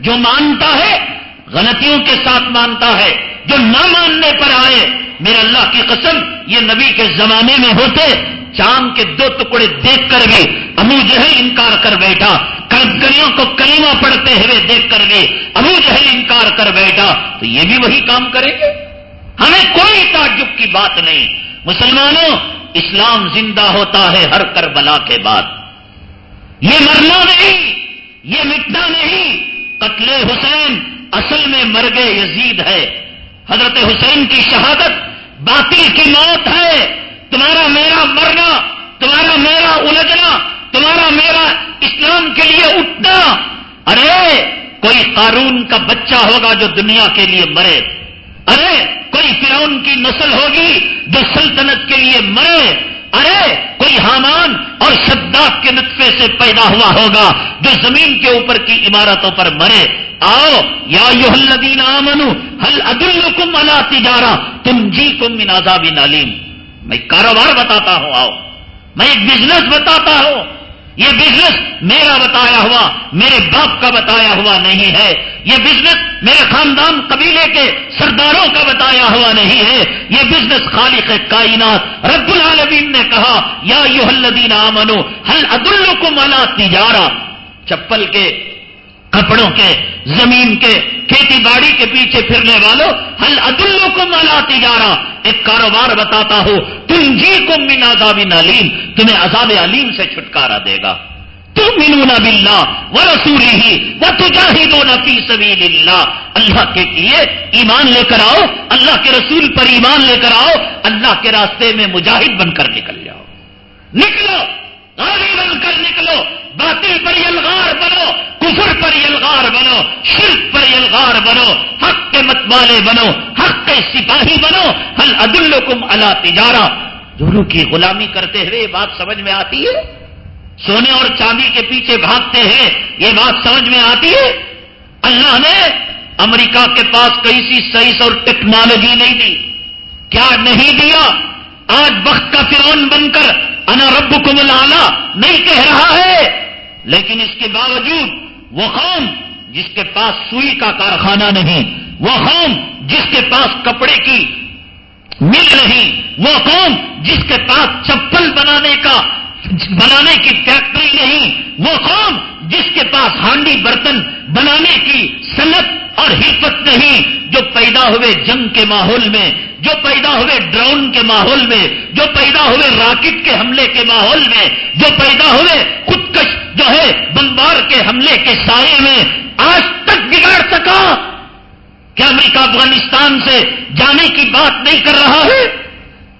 جو مانتا ہے، غلطیوں کے ساتھ مانتا ہے۔ جو نہ ماننے پر آئے، میرے اللہ کی قسم، یہ نبی کے زمانے میں ہوتے، چاند کے دو ٹکڑے دیکھ کر بھی ابو جہل انکار کر بیٹھا۔ کنکریوں کو کلمہ پڑھتے ہوئے دیکھ کر بھی ابو جہل انکار کر بیٹھا۔ تو یہ بھی وہی کام کریں گے؟ ہمیں کوئی تعجب کی بات نہیں۔ مسلمانوں، اسلام زندہ ہوتا ہے ہر کربلا کے بعد۔ یہ مرنا نہیں، یہ مٹنا نہیں۔ قتل حسین اصل میں مرگ یزید ہے۔ حضرت حسین کی شہادت باطل کی موت ہے۔ تمہارا میرا مرنا، تمہارا میرا الجھنا، تمہارا میرا اسلام کے لیے اٹھنا۔ ارے، کوئی قارون کا بچہ ہوگا جو دنیا کے لیے مرے۔ ارے، کوئی فرعون کی نسل ہوگی جو سلطنت کے لیے مرے؟ ارے، کوئی حامان اور شداد کے نطفے سے پیدا ہوا ہوگا جو زمین کے اوپر کی عمارتوں پر مرے؟ آؤ، یا یو الدین آمنو حل عدل کم اللہ تجارہ؟ تم جی کم منازا بن علیم میں کاروبار بتاتا ہوں، آؤ۔ میں ایک بزنس بتاتا ہوں۔ یہ بزنس میرا بتایا ہوا، میرے باپ کا بتایا ہوا نہیں ہے۔ یہ بزنس میرے خاندان قبیلے کے سرداروں کا بتایا ہوا نہیں ہے۔ یہ بزنس خالق کائنات رب العالمین نے کہا، یا یو الذین آمنو حل عدل کو تجارہ چپل کے کپڑوں کے، زمین کے، کھیتی باڑی کے پیچھے پھرنے والوں حل عدلوں کو ملا تجارہ، ایک کاروبار بتاتا ہو تم جی کو من عذاب علیم، تمہیں عذاب علیم سے چھٹکارا دے گا۔ تم منون بلّہ وہ رسولی ہی وہ تجاہی دو نفی سبیل اللہ۔ اللہ کے لیے ایمان لے کر آؤ، اللہ کے رسول پر ایمان لے کر آؤ، اللہ کے راستے میں مجاہد بن کر نکل جاؤ۔ نکلو! آگے بن کر نکلو، باطل پر یلغار بنو، کفر پر یلغار بنو، شرک پر یلغار بنو، حق کے متبالے بنو، حق کے سپاہی بنو حل عدالکم اللہ تجارہ۔ دونوں کی غلامی کرتے ہوئے یہ بات سمجھ میں آتی ہے؟ سونے اور چاندی کے پیچھے بھاگتے ہیں، یہ بات سمجھ میں آتی ہے؟ اللہ نے امریکہ کے پاس کئی سی سائنس اور ٹیکنالوجی نہیں دی۔ کیا نہیں دیا؟ آج وقت کا فرون بن کر انا رب کو نہیں کہہ رہا ہے، لیکن اس کے باوجود وہ قوم جس کے پاس سوئی کا کارخانہ نہیں، وہ قوم جس کے پاس کپڑے کی مل نہیں، وہ قوم جس کے پاس چپل بنانے کا بنانے کی فیکٹری نہیں، وہ قوم جس کے پاس ہانڈی برتن بنانے کی صنعت اور حفت نہیں، جو پیدا ہوئے جنگ کے ماحول میں، جو پیدا ہوئے ڈرون کے ماحول میں، جو پیدا ہوئے راکٹ کے حملے کے ماحول میں، جو پیدا ہوئے خودکش جو ہے بمبار کے حملے کے سائے میں، آج تک بگاڑ سکا۔ کیا امریکہ افغانستان سے جانے کی بات نہیں کر رہا ہے؟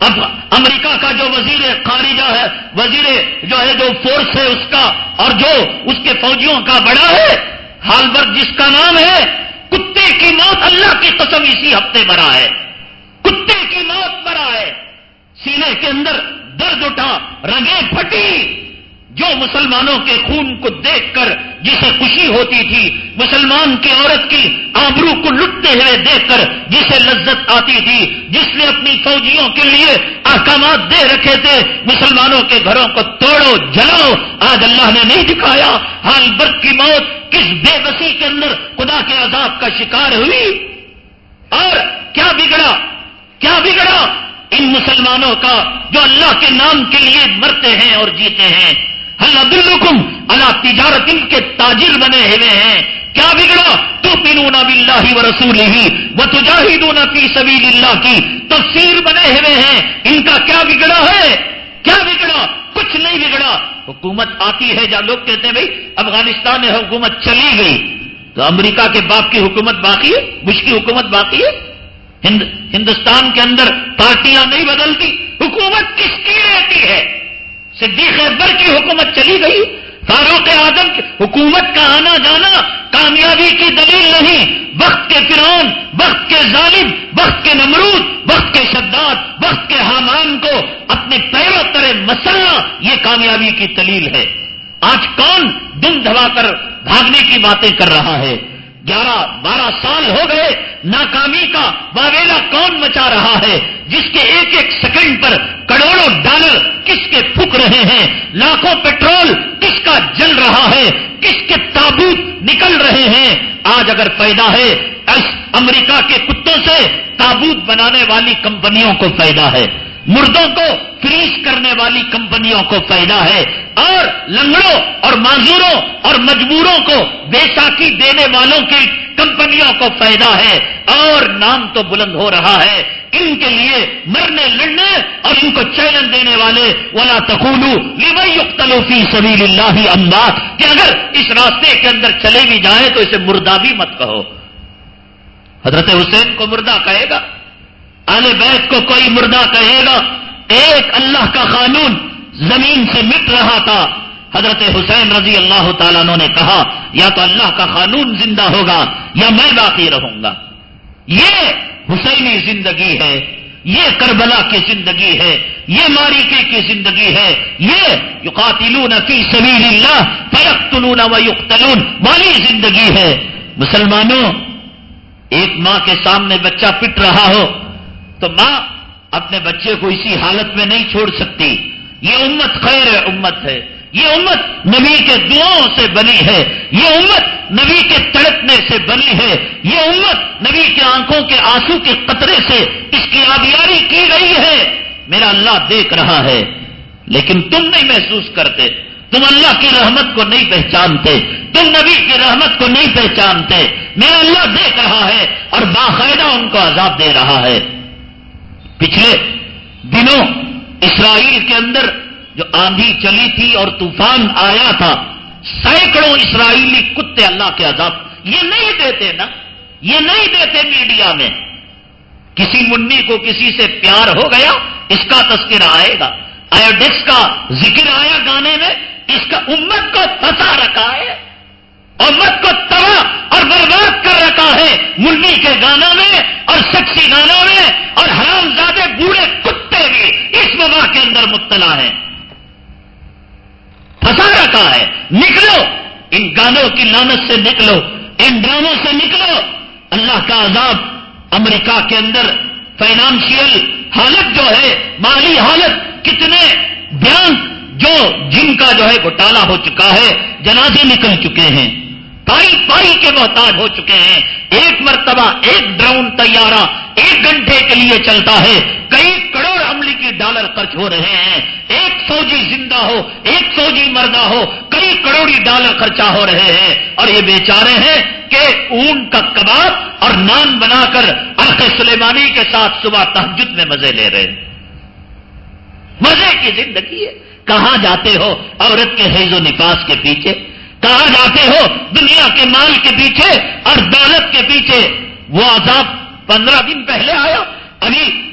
اب امریکہ کا جو وزیر خارجہ ہے، وزیر جو ہے، جو فورس ہے اس کا، اور جو اس کے فوجیوں کا بڑا ہے، ہالبرگ جس کا نام ہے، کتے کی موت اللہ کی قسم اسی ہفتے مرا ہے۔ کتے کی موت مرا ہے۔ سینے کے اندر درد اٹھا، رگیں پھٹی۔ جو مسلمانوں کے خون کو دیکھ کر جسے خوشی ہوتی تھی، مسلمان کی عورت کی آبرو کو لٹتے ہوئے دیکھ کر جسے لذت آتی تھی، جس نے اپنی فوجیوں کے لیے احکامات دے رکھے تھے، مسلمانوں کے گھروں کو توڑو، جلاؤ، آج اللہ نے نہیں دکھایا حال برق کی موت کس بے بسی کے اندر خدا کے عذاب کا شکار ہوئی؟ اور کیا بگڑا؟ کیا بگڑا؟ ان مسلمانوں کا جو اللہ کے نام کے لیے مرتے ہیں اور جیتے ہیں۔ اللہ دلکم اللہ تجارت ان کے تاجر بنے ہوئے ہیں۔ کیا بگڑا تو پینونا بلّہ و رسول ہی وہ تجاہدون فی سبیل اللہ کی تفسیر بنے ہوئے ہیں۔ ان کا کیا بگڑا ہے؟ کیا بگڑا؟ کچھ نہیں بگڑا۔ حکومت آتی ہے جب لوگ کہتے ہیں، بھائی، افغانستان میں حکومت چلی گئی۔ تو امریکہ کے باپ کی حکومت باقی ہے؟ بش کی حکومت باقی ہے؟ ہند، ہندوستان کے اندر پارٹیاں نہیں بدلتی۔ حکومت کس کی رہتی ہے؟ صدیق اکبر کی حکومت چلی گئی، فاروق اعظم کی حکومت کا آنا جانا کامیابی کی دلیل نہیں۔ وقت کے فرعون، وقت کے ظالم، وقت کے نمرود، وقت کے شداد، وقت کے حامان کو اپنے پیروں طرح مسلح یہ کامیابی کی دلیل ہے۔ آج کون دم دھوا کر بھاگنے کی باتیں کر رہا ہے؟ گیارہ بارہ سال ہو گئے، ناکامی کا واویلا کون مچا رہا ہے؟ جس کے ایک ایک سیکنڈ پر کروڑوں ڈالر کس کے پھک رہے ہیں؟ لاکھوں پیٹرول کس کا جل رہا ہے؟ کس کے تابوت نکل رہے ہیں؟ آج اگر پیدا ہے امریکہ کے کتوں سے تابوت بنانے والی کمپنیوں کو فائدہ ہے؟ مردوں کو فریز کرنے والی کمپنیوں کو فائدہ ہے اور لنگڑوں اور معذوروں اور مجبوروں کو بیساکھی دینے والوں کی کمپنیوں کو فائدہ ہے اور نام تو بلند ہو رہا ہے۔ ان کے لیے مرنے، لڑنے اور ان کو چیلنج دینے والے، ولا تقولو لمن فی سبیل اللہ امبات کہ اگر اس راستے کے اندر چلے بھی جائیں تو اسے مردہ بھی مت کہو۔ حضرت حسین کو مردہ کہے گا۔ آل بیت کو کوئی مردہ کہے گا، ایک اللہ کا قانون زمین سے مٹ رہا تھا۔ حضرت حسین رضی اللہ تعالیٰ نے کہا، یا تو اللہ کا قانون زندہ ہوگا یا میں باقی رہوں گا۔ یہ حسینی زندگی ہے، یہ کربلا کی زندگی ہے، یہ ماریکے کی زندگی ہے، یہ یقاتلون فی سبیل اللہ فیقتلون و یقتلون والی زندگی ہے۔ مسلمانوں، ایک ماں کے سامنے بچہ پٹ رہا ہو تو ماں اپنے بچے کو اسی حالت میں نہیں چھوڑ سکتی۔ یہ امت خیر امت ہے۔ یہ امت نبی کے دعاؤں سے بنی ہے۔ یہ امت نبی کے تڑپنے سے بنی ہے۔ یہ امت نبی کے آنکھوں کے آنسو کے قطرے سے اس کی آبیاری کی گئی ہے۔ میرا اللہ دیکھ رہا ہے۔ لیکن تم نہیں محسوس کرتے۔ تم اللہ کی رحمت کو نہیں پہچانتے۔ تم نبی کی رحمت کو نہیں پہچانتے۔ میرا اللہ دیکھ رہا ہے اور باقاعدہ ان کو عذاب دے رہا ہے۔ پچھلے دنوں اسرائیل کے اندر جو آندھی چلی تھی اور طوفان آیا تھا، سینکڑوں اسرائیلی کتے اللہ کے عذاب یہ نہیں دیتے نا، یہ نہیں دیتے میڈیا میں۔ کسی منی کو کسی سے پیار ہو گیا، اس کا تذکرہ آئے گا۔ آیوڈیکس کا ذکر آیا گانے میں، اس کا امت کو پھنسا رکھا ہے۔ امت کو تباہ اور برباد کر رکھا ہے۔ منی کے گانوں میں اور سچی گانوں میں اور حرام زادے بوڑھے کتے بھی اس وبا کے اندر مبتلا ہیں۔ پھنسا رکھا ہے۔ نکلو۔ ان گانوں کی لانت سے نکلو۔ ان ڈراموں سے نکلو۔ اللہ کا عذاب امریکہ کے اندر فائنانشیل حالت جو ہے، مالی حالت کتنے بیان جو جن کا جو ہے گھوٹالا ہو چکا ہے، جنازے نکل چکے ہیں۔ پائی پائی کے محتاج ہو چکے ہیں۔ ایک مرتبہ ایک ڈراؤن طیارہ ایک گھنٹے کے لیے چلتا ہے۔ کئی کروڑ امریکی ڈالر خرچ ہو رہے ہیں۔ ایک فوجی زندہ ہو، ایک فوجی مردہ ہو، کئی کروڑی ڈالر خرچہ ہو رہے ہیں۔ اور یہ بیچارے ہیں کہ اون کا کباب اور نان بنا کر ارق سلیمانی کے ساتھ صبح تحجد میں مزے لے رہے ہیں۔ مزے کی زندگی ہے۔ کہاں جاتے ہو؟ عورت کے حیض و نفاس کے پیچھے۔ کہاں جاتے ہو، دنیا کے مال کے پیچھے اور دولت کے پیچھے۔ وہ عذاب پندرہ دن پہلے آیا، ابھی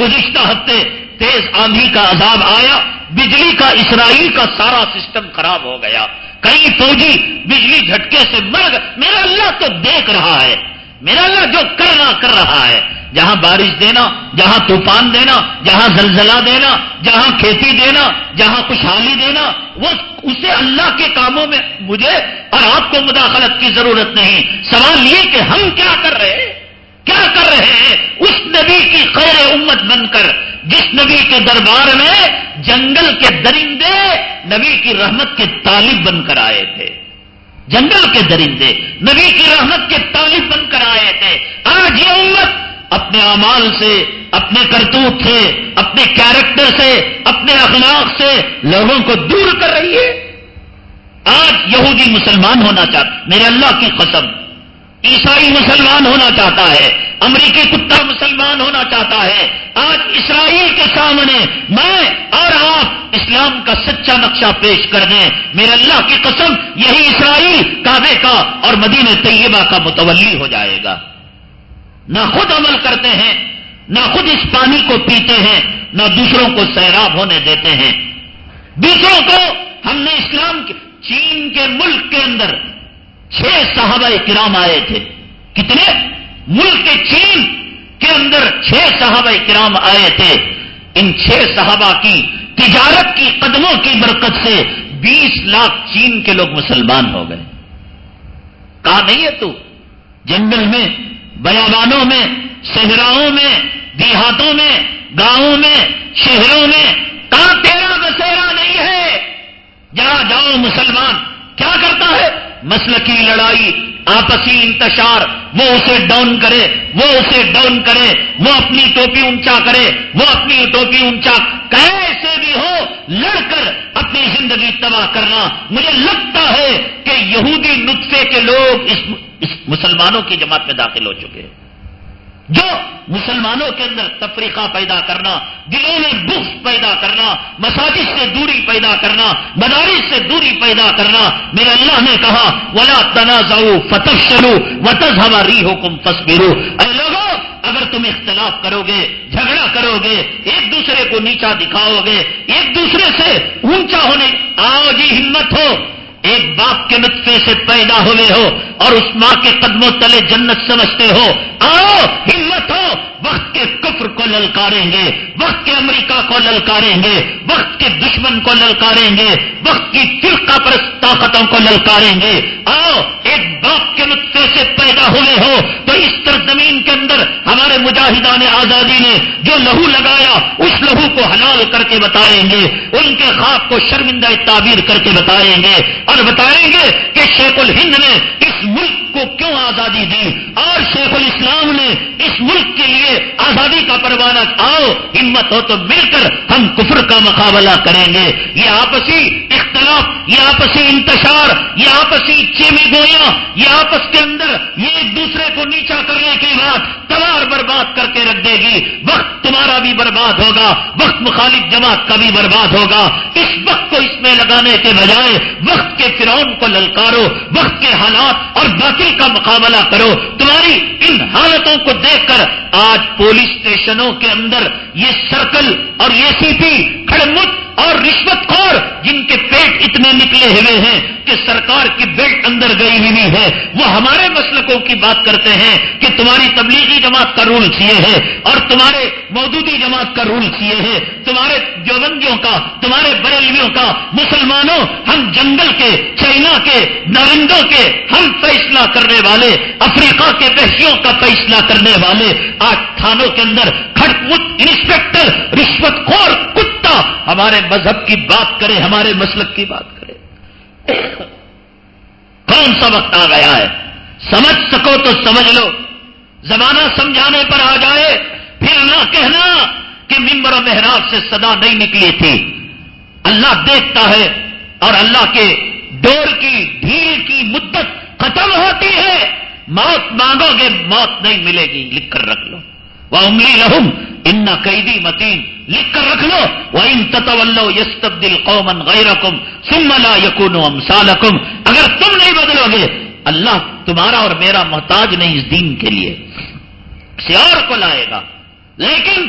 گزشتہ ہفتے تیز آندھی کا عذاب آیا، بجلی کا اسرائیل کا سارا سسٹم خراب ہو گیا۔ کئی فوجی بجلی جھٹکے سے مر گئے۔ میرا اللہ تو دیکھ رہا ہے، میرا اللہ جو کرنا کر رہا ہے۔ جہاں بارش دینا، جہاں طوفان دینا، جہاں زلزلہ دینا، جہاں کھیتی دینا، جہاں خوشحالی دینا، وہ اسے اللہ کے کاموں میں مجھے اور آپ کو مداخلت کی ضرورت نہیں۔ سوال یہ کہ ہم کیا کر رہے ہیں؟ کیا کر رہے ہیں؟ اس نبی کی خیر امت بن کر، جس نبی کے دربار میں جنگل کے درندے نبی کی رحمت کے طالب بن کر آئے تھے۔ جنگل کے درندے نبی کی رحمت کے طالب بن کر آئے تھے۔ آج یہ امت اپنے امال سے، اپنے کرتوت سے، اپنے کیریکٹر سے، اپنے اخلاق سے لوگوں کو دور کر رہی ہے۔ آج یہودی مسلمان ہونا چاہتا، میرے اللہ کی قسم، عیسائی مسلمان ہونا چاہتا ہے، امریکی کتا مسلمان ہونا چاہتا ہے۔ آج اسرائیل کے سامنے میں اور آپ اسلام کا سچا نقشہ پیش کر دیں، میرے اللہ کی قسم، یہی اسرائیل کعبے کا اور مدین طیبہ کا متولی ہو جائے گا۔ نہ خود عمل کرتے ہیں، نہ خود اس پانی کو پیتے ہیں، نہ دوسروں کو سیراب ہونے دیتے ہیں۔ دوسروں کو ہم نے اسلام کے، چین کے ملک کے اندر چھ صحابہ کرام آئے تھے۔ کتنے؟ ملک کے چین کے اندر چھ صحابہ کرام آئے تھے۔ ان چھ صحابہ کی تجارت کی قدموں کی برکت سے بیس لاکھ چین کے لوگ مسلمان ہو گئے۔ کہا نہیں ہے تو جنگل میں بیابانوں میں، صحراؤں میں، دیہاتوں میں، گاؤں میں، شہروں میں کہاں تیرا بسیرا نہیں ہے؟ جہاں جاؤ مسلمان، کیا کرتا ہے؟ مسل کی لڑائی، آپسی انتشار، وہ اسے ڈاؤن کرے، وہ اسے ڈاؤن کرے، وہ اپنی ٹوپی اونچا کرے، وہ اپنی ٹوپی اونچا، کیسے بھی ہو، لڑ کر اپنی زندگی تباہ کرنا۔ مجھے لگتا ہے کہ یہودی نطفے کے لوگ اس مسلمانوں کی جماعت میں داخل ہو چکے ہیں۔ جو مسلمانوں کے اندر تفریقہ پیدا کرنا دلوں میں بخ پیدا کرنا، مساجد سے دوری پیدا کرنا، مدارس سے دوری پیدا کرنا، میرے اللہ نے کہا، ولا تنازع فتح شروع وطز ہماری حکم فسبرو اے لوگوں اگر تم اختلاف کرو گے، جھگڑا کرو گے، ایک دوسرے کو نیچا دکھاؤ گے، ایک دوسرے سے اونچا ہونے، آؤ جی ہمت ہو۔ ایک باپ کے نطفے سے پیدا ہوئے ہو اور اس ماں کے قدموں تلے جنت سمجھتے ہو۔ آؤ، ہمت ہو۔ وقت کے کفر کو للکاریں گے۔ وقت کے امریکہ کو للکاریں گے۔ وقت کے دشمن کو للکاریں گے۔ وقت کی فرقہ پر طاقتوں کو للکاریں گے۔ آؤ، ایک باپ کے نطفے سے پیدا ہوئے ہو۔ تو اس طرح زمین کے اندر ہمارے مجاہدان آزادی نے جو لہو لگایا، اس لہو کو حلال کر کے بتائیں گے۔ ان کے خواب کو شرمندہ تعبیر کر کے بتائیں گے۔ اور بتائیں گے کہ شیخ الہند نے اس ملک کو کیوں آزادی دی؟ اور شیخ الاسلام نے اس ملک کے لیے آزادی کا پروانہ آؤ، ہمت ہو تو مل کر ہم کفر کا مقابلہ کریں گے۔ یہ آپسی اختلاف، یہ آپسی انتشار، یہ آپسی چیمی گویا یہ آپس کے اندر یہ ایک دوسرے کو نیچا کرنے کی بات تبار برباد کر کے رکھ دے گی۔ وقت تمہارا بھی برباد ہوگا، وقت مخالف جماعت کا بھی برباد ہوگا۔ اس وقت کو اس میں لگانے کے بجائے وقت کے فرون کو للکارو، وقت کے حالات اور باقی کا مقابلہ کرو۔ تمہاری ان حالتوں کو دیکھ کر آج پولیس اسٹیشنوں کے اندر یہ سرکل اور یہ سی پی کھڑمت اور رشوت خور، جن کے پیٹ اتنے نکلے ہوئے ہیں کہ سرکار کی بیلٹ اندر گئی ہوئی ہے، وہ ہمارے مسلکوں کی بات کرتے ہیں کہ تمہاری تبلیغی جماعت کا رول سیے ہے اور تمہارے مودودی جماعت کا رول سیے ہے تمہارے دیوبندیوں کا، تمہارے بریلویوں کا، مسلمانوں، ہم جنگل کے چائنا کے نرندوں کے ہم فیصلہ کرنے والے، افریقہ کے بحشیوں کا فیصلہ کرنے والے، آج تھانوں کے اندر کھٹ انسپیکٹر رشوت خور کتا ہمارے مذہب کی بات کرے، ہمارے مسلک کی بات کرے۔ کون سا وقت آ گیا ہے؟ سمجھ سکو تو سمجھ لو۔ زمانہ سمجھانے پر آ جائے، پھر نہ کہنا کہ ممبر و محراب سے صدا نہیں نکلی تھی۔ اللہ دیکھتا ہے اور اللہ کے ڈور کی ڈھیل کی مدت ختم ہوتی ہے۔ موت مانگو گے، موت نہیں ملے گی، لکھ کر رکھ لو۔ وہ انگلی رہم ان قیدی متین لکھ کر رکھ لو۔ وہ ان تتولو یس تبدیل قومن غیر رقم سملا یقون سالکم اگر تم نہیں بدلو گے، اللہ تمہارا اور میرا محتاج نہیں اس دین کے لیے۔ کسی اور کو لائے گا۔ لیکن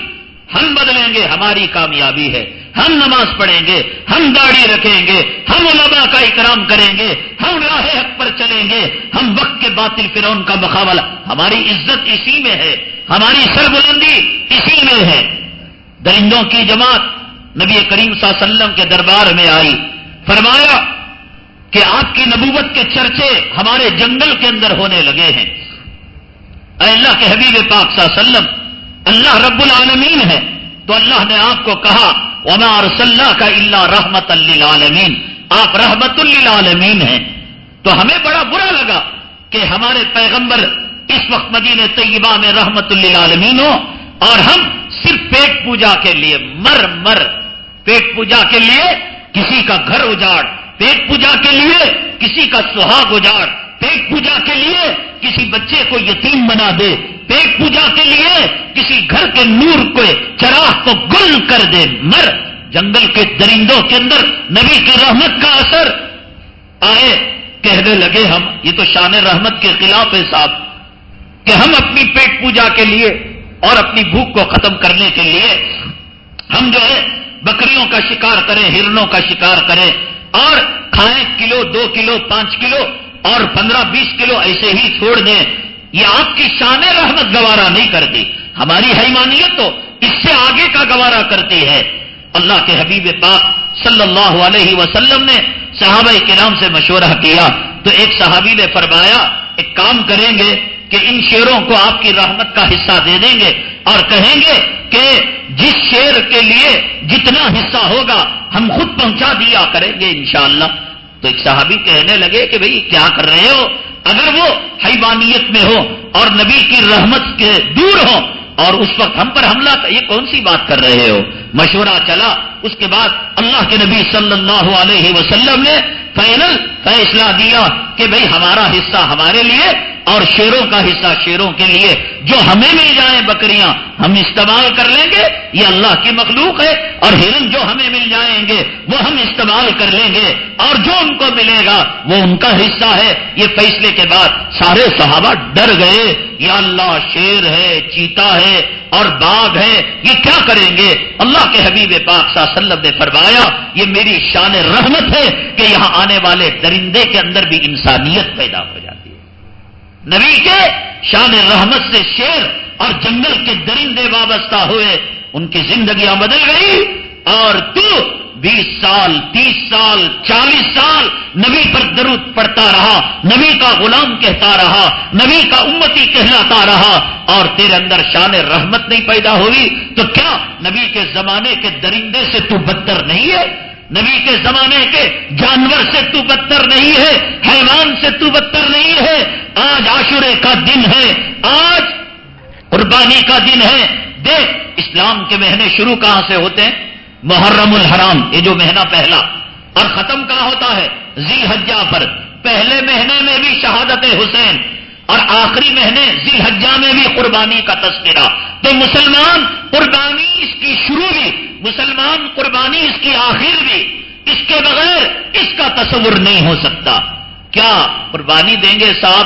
ہم بدلیں گے، ہماری کامیابی ہے۔ ہم نماز پڑھیں گے، ہم داڑھی رکھیں گے، ہم علماء کا اکرام کریں گے، ہم راہ حق پر چلیں گے، ہم وقت کے باطل فرون کا مقابلہ۔ ہماری عزت اسی میں ہے، ہماری سربلندی اسی میں ہے۔ درندوں کی جماعت نبی کریم صلی اللہ علیہ وسلم کے دربار میں آئی۔ فرمایا کہ آپ کی نبوت کے چرچے ہمارے جنگل کے اندر ہونے لگے ہیں۔ اے اللہ کے حبیب پاک صلی اللہ علیہ وسلم اللہ رب العالمین ہے۔ تو اللہ نے آپ کو کہا، وما رسول کا اللہ رحمت للعالمین آپ رحمت للعالمین ہیں۔ تو ہمیں بڑا برا لگا کہ ہمارے پیغمبر اس وقت مدینہ طیبہ میں رحمت للعالمین ہو اور ہم صرف پیٹ پوجا کے لیے، مر مر، پیٹ پوجا کے لیے کسی کا گھر اجاڑ، پیٹ پوجا کے لیے کسی کا سہاگ اجاڑ۔ پیٹ پوجا کے لیے کسی بچے کو یتیم بنا دے، پیٹ پوجا کے لیے کسی گھر کے نور کو، چراغ کو گل کر دے۔ مر۔ جنگل کے درندوں کے اندر نبی کی رحمت کا اثر آئے۔ کہنے لگے ہم، یہ تو شان رحمت کے خلاف ہے صاحب، کہ ہم اپنی پیٹ پوجا کے لیے اور اپنی بھوک کو ختم کرنے کے لیے ہم جو ہے بکریوں کا شکار کریں، ہرنوں کا شکار کریں اور کھائیں کلو، دو کلو، پانچ کلو اور پندرہ بیس کلو ایسے ہی چھوڑ دیں، یہ آپ کی شان رحمت گوارا نہیں کرتی۔ ہماری حیمانیت تو اس سے آگے کا گوارا کرتی ہے۔ اللہ کے حبیب پاک صلی اللہ علیہ وسلم نے صحابہ کے نام سے مشورہ کیا۔ تو ایک صحابی نے فرمایا، ایک کام کریں گے کہ ان شیروں کو آپ کی رحمت کا حصہ دے دیں گے اور کہیں گے کہ جس شیر کے لیے جتنا حصہ ہوگا، ہم خود پہنچا دیا کریں گے انشاءاللہ۔ تو ایک صحابی کہنے لگے کہ بھئی کیا کر رہے ہو؟ اگر وہ حیوانیت میں ہو اور نبی کی رحمت کے دور ہو اور اس وقت ہم پر حملہ یہ کون سی بات کر رہے ہو؟ مشورہ چلا، اس کے بعد اللہ کے نبی صلی اللہ علیہ وسلم نے فائنل فیصلہ دیا کہ بھئی ہمارا حصہ ہمارے لیے اور شیروں کا حصہ شیروں کے لیے۔ جو ہمیں مل جائیں بکریاں، ہم استعمال کر لیں گے، یہ اللہ کی مخلوق ہے۔ اور ہرن جو ہمیں مل جائیں گے، وہ ہم استعمال کر لیں گے۔ اور جو ان کو ملے گا، وہ ان کا حصہ ہے۔ یہ فیصلے کے بعد سارے صحابہ ڈر گئے۔ یا اللہ، شیر ہے، چیتا ہے اور باغ ہے، یہ کیا کریں گے؟ اللہ کے حبیب پاک صلی اللہ علیہ وسلم نے فرمایا، یہ میری شان رحمت ہے کہ یہاں آنے والے درندے کے اندر بھی انسانیت پیدا ہو جاتی ہے۔ نبی کے شان رحمت سے شیر اور جنگل کے درندے وابستہ ہوئے، ان کی زندگیاں بدل گئی۔ اور تو بیس سال، تیس سال، چالیس سال نبی پر درود پڑتا رہا، نبی کا غلام کہتا رہا، نبی کا امتی کہلاتا رہا۔ اور تیرے اندر شان رحمت نہیں پیدا ہوئی، تو کیا نبی کے زمانے کے درندے سے تو بدتر نہیں ہے؟ نبی کے زمانے کے جانور سے تو بدتر نہیں ہے، حیوان سے تو بدتر نہیں ہے۔ آج آشورے کا دن ہے، آج قربانی کا دن ہے۔ دیکھ، اسلام کے مہینے شروع کہاں سے ہوتے ہیں؟ محرم الحرام، یہ جو مہینہ پہلا، اور ختم کہاں ہوتا ہے؟ زی حجا پر۔ پہلے مہینے میں بھی شہادت حسین اور آخری مہینے ذی حجا میں بھی قربانی کا تذکرہ۔ تو مسلمان قربانی اس کی شروع بھی، مسلمان قربانی اس کی آخر بھی۔ اس کے بغیر اس کا تصور نہیں ہو سکتا۔ کیا قربانی دیں گے صاحب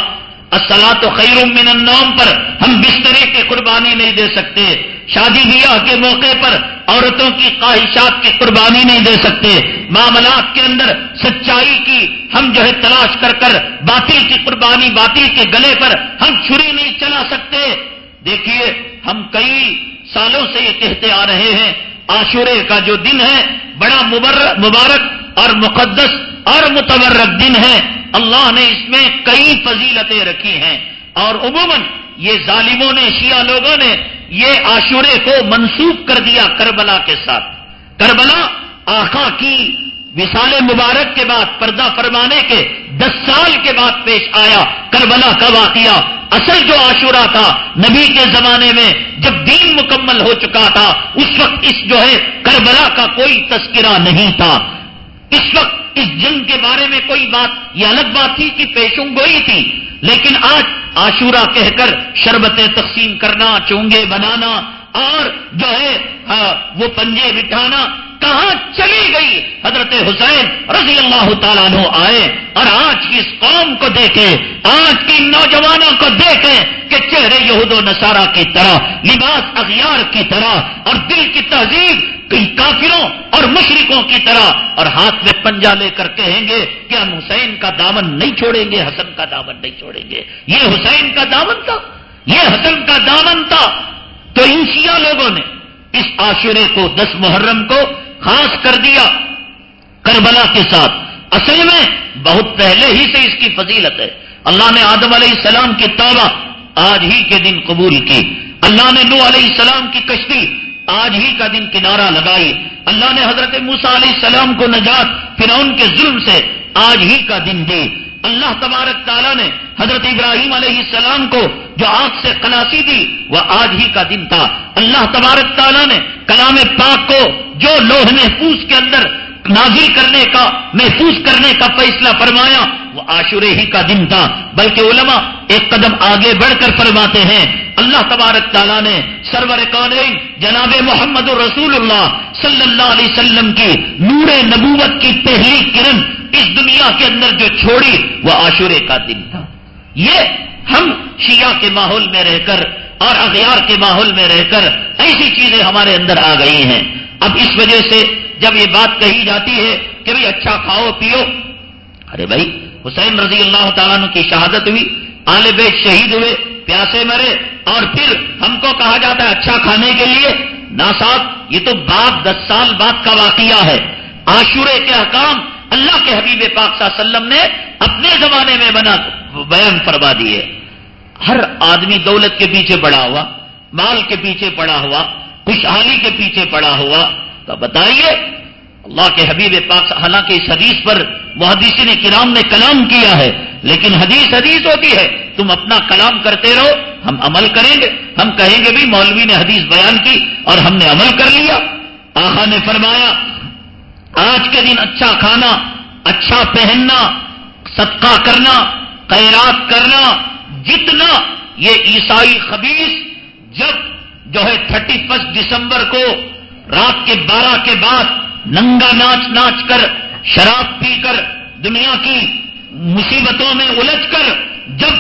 السلام تو خیر من النوم پر ہم بسترے کے قربانی نہیں دے سکتے، شادی بیاہ کے موقع پر عورتوں کی خواہشات کی قربانی نہیں دے سکتے، معاملات کے اندر سچائی کی ہم جو ہے تلاش کر کر باطل کی قربانی باطل کے گلے پر ہم چھری نہیں چلا سکتے۔ دیکھیے، ہم کئی سالوں سے یہ کہتے آ رہے ہیں آشورے کا جو دن ہے، بڑا مبارک اور مقدس اور متورک دن ہے اللہ نے اس میں کئی فضیلتیں رکھی ہیں۔ اور عموماً یہ ظالموں نے، شیعہ لوگوں نے یہ آشورے کو منسوخ کر دیا کربلا کے ساتھ۔ کربلا آخا کی وشال مبارک کے بعد پردہ فرمانے کے دس سال کے بعد پیش آیا کربلا کا واقعہ۔ اصل جو عاشورہ تھا، نبی کے زمانے میں جب دین مکمل ہو چکا تھا، اس وقت اس جو ہے کربلا کا کوئی تذکرہ نہیں تھا۔ اس وقت اس جنگ کے بارے میں کوئی بات یہ الگ بات تھی کہ پیشوں گوئی تھی لیکن آج آشورہ کہہ کر شربتیں تقسیم کرنا چونگے بنانا اور جو ہے ہاں، وہ پنجے بٹھانا کہاں چلی گئی؟ حضرت حسین رضی اللہ تعالیٰ عنہ آئے اور آج کی اس قوم کو دیکھے، آج کی نوجوانوں کو دیکھے کہ چہرے یہود و نصارہ کی طرح، لباس اغیار کی طرح اور دل کی تہذیب کافروں اور مشرقوں کی طرح اور ہاتھ میں پنجا لے کر کہیں گے کہ ہم حسین کا دامن نہیں چھوڑیں گے، حسن کا دامن نہیں چھوڑیں گے۔ یہ حسین کا دامن تھا، یہ حسن کا دامن تھا۔ تو ان شیعہ لوگوں نے اس عاشرے کو، دس محرم کو خاص کر دیا کربلا کے ساتھ۔ اصل میں بہت پہلے ہی سے اس کی فضیلت ہے۔ اللہ نے آدم علیہ السلام کی توبہ آج ہی کے دن قبول کی۔ اللہ نے نو علیہ السلام کی کشتی آج ہی کا دن کنارہ لگائی۔ اللہ نے حضرت موسا علیہ السلام کو نجات فرعون کے ظلم سے آج ہی کا دن دی۔ اللہ تبارک تعالیٰ نے حضرت ابراہیم علیہ السلام کو جو آگ سے خلاصی دی، وہ آج ہی کا دن تھا۔ اللہ تبارک تعالیٰ نے کلام پاک کو جو لوہ محفوظ کے اندر نازل کرنے کا، محفوظ کرنے کا فیصلہ فرمایا، وہ آشورے ہی کا دن تھا۔ بلکہ علماء ایک قدم آگے بڑھ کر فرماتے ہیں، اللہ تبارک تعالیٰ نے سرور قانین جناب محمد الرسول اللہ صلی اللہ علیہ وسلم کی نور نبوت کی پہلی کرن اس دنیا کے اندر جو چھوڑی وہ آشورے کا دن تھا۔ یہ ہم شیعہ کے ماحول میں رہ کر اور اغیار کے ماحول میں رہ کر ایسی چیزیں ہمارے اندر آ گئی ہیں۔ اب اس وجہ سے جب یہ بات کہی جاتی ہے کہ بھائی اچھا کھاؤ، پیو۔ ارے بھائی حسین رضی اللہ تعالیٰ کی شہادت ہوئی، آل بیٹ شہید ہوئے، پیاسے مرے اور پھر ہم کو کہا جاتا ہے اچھا کھانے کے لیے۔ نا صاحب یہ تو باپ دس سال بعد کا واقعہ ہے۔ آشورے کے حکام اللہ کے حبیب پاک صلی اللہ علیہ وسلم نے اپنے زمانے میں بنا بیان فرما دیے ہر آدمی دولت کے پیچھے پڑا ہوا، مال کے پیچھے پڑا ہوا، خوشحالی کے پیچھے پڑا ہوا۔ تو بتائیے، اللہ کے حبیب پاک حالانکہ اس حدیث پر محدثین کرام نے کلام کیا ہے، لیکن حدیث حدیث ہوتی ہے۔ تم اپنا کلام کرتے رہو، ہم عمل کریں گے۔ ہم کہیں گے بھی، مولوی نے حدیث بیان کی اور ہم نے عمل کر لیا۔ آخا نے فرمایا آج کے دن اچھا کھانا اچھا پہننا، صدقہ کرنا، خیرات کرنا، جتنا یہ عیسائی خبیص جب جو ہے تھرٹی فسٹ دسمبر کو رات کے بارہ کے بعد ننگا ناچ ناچ کر، شراب پی کر، دنیا کی مصیبتوں میں الجھ کر جب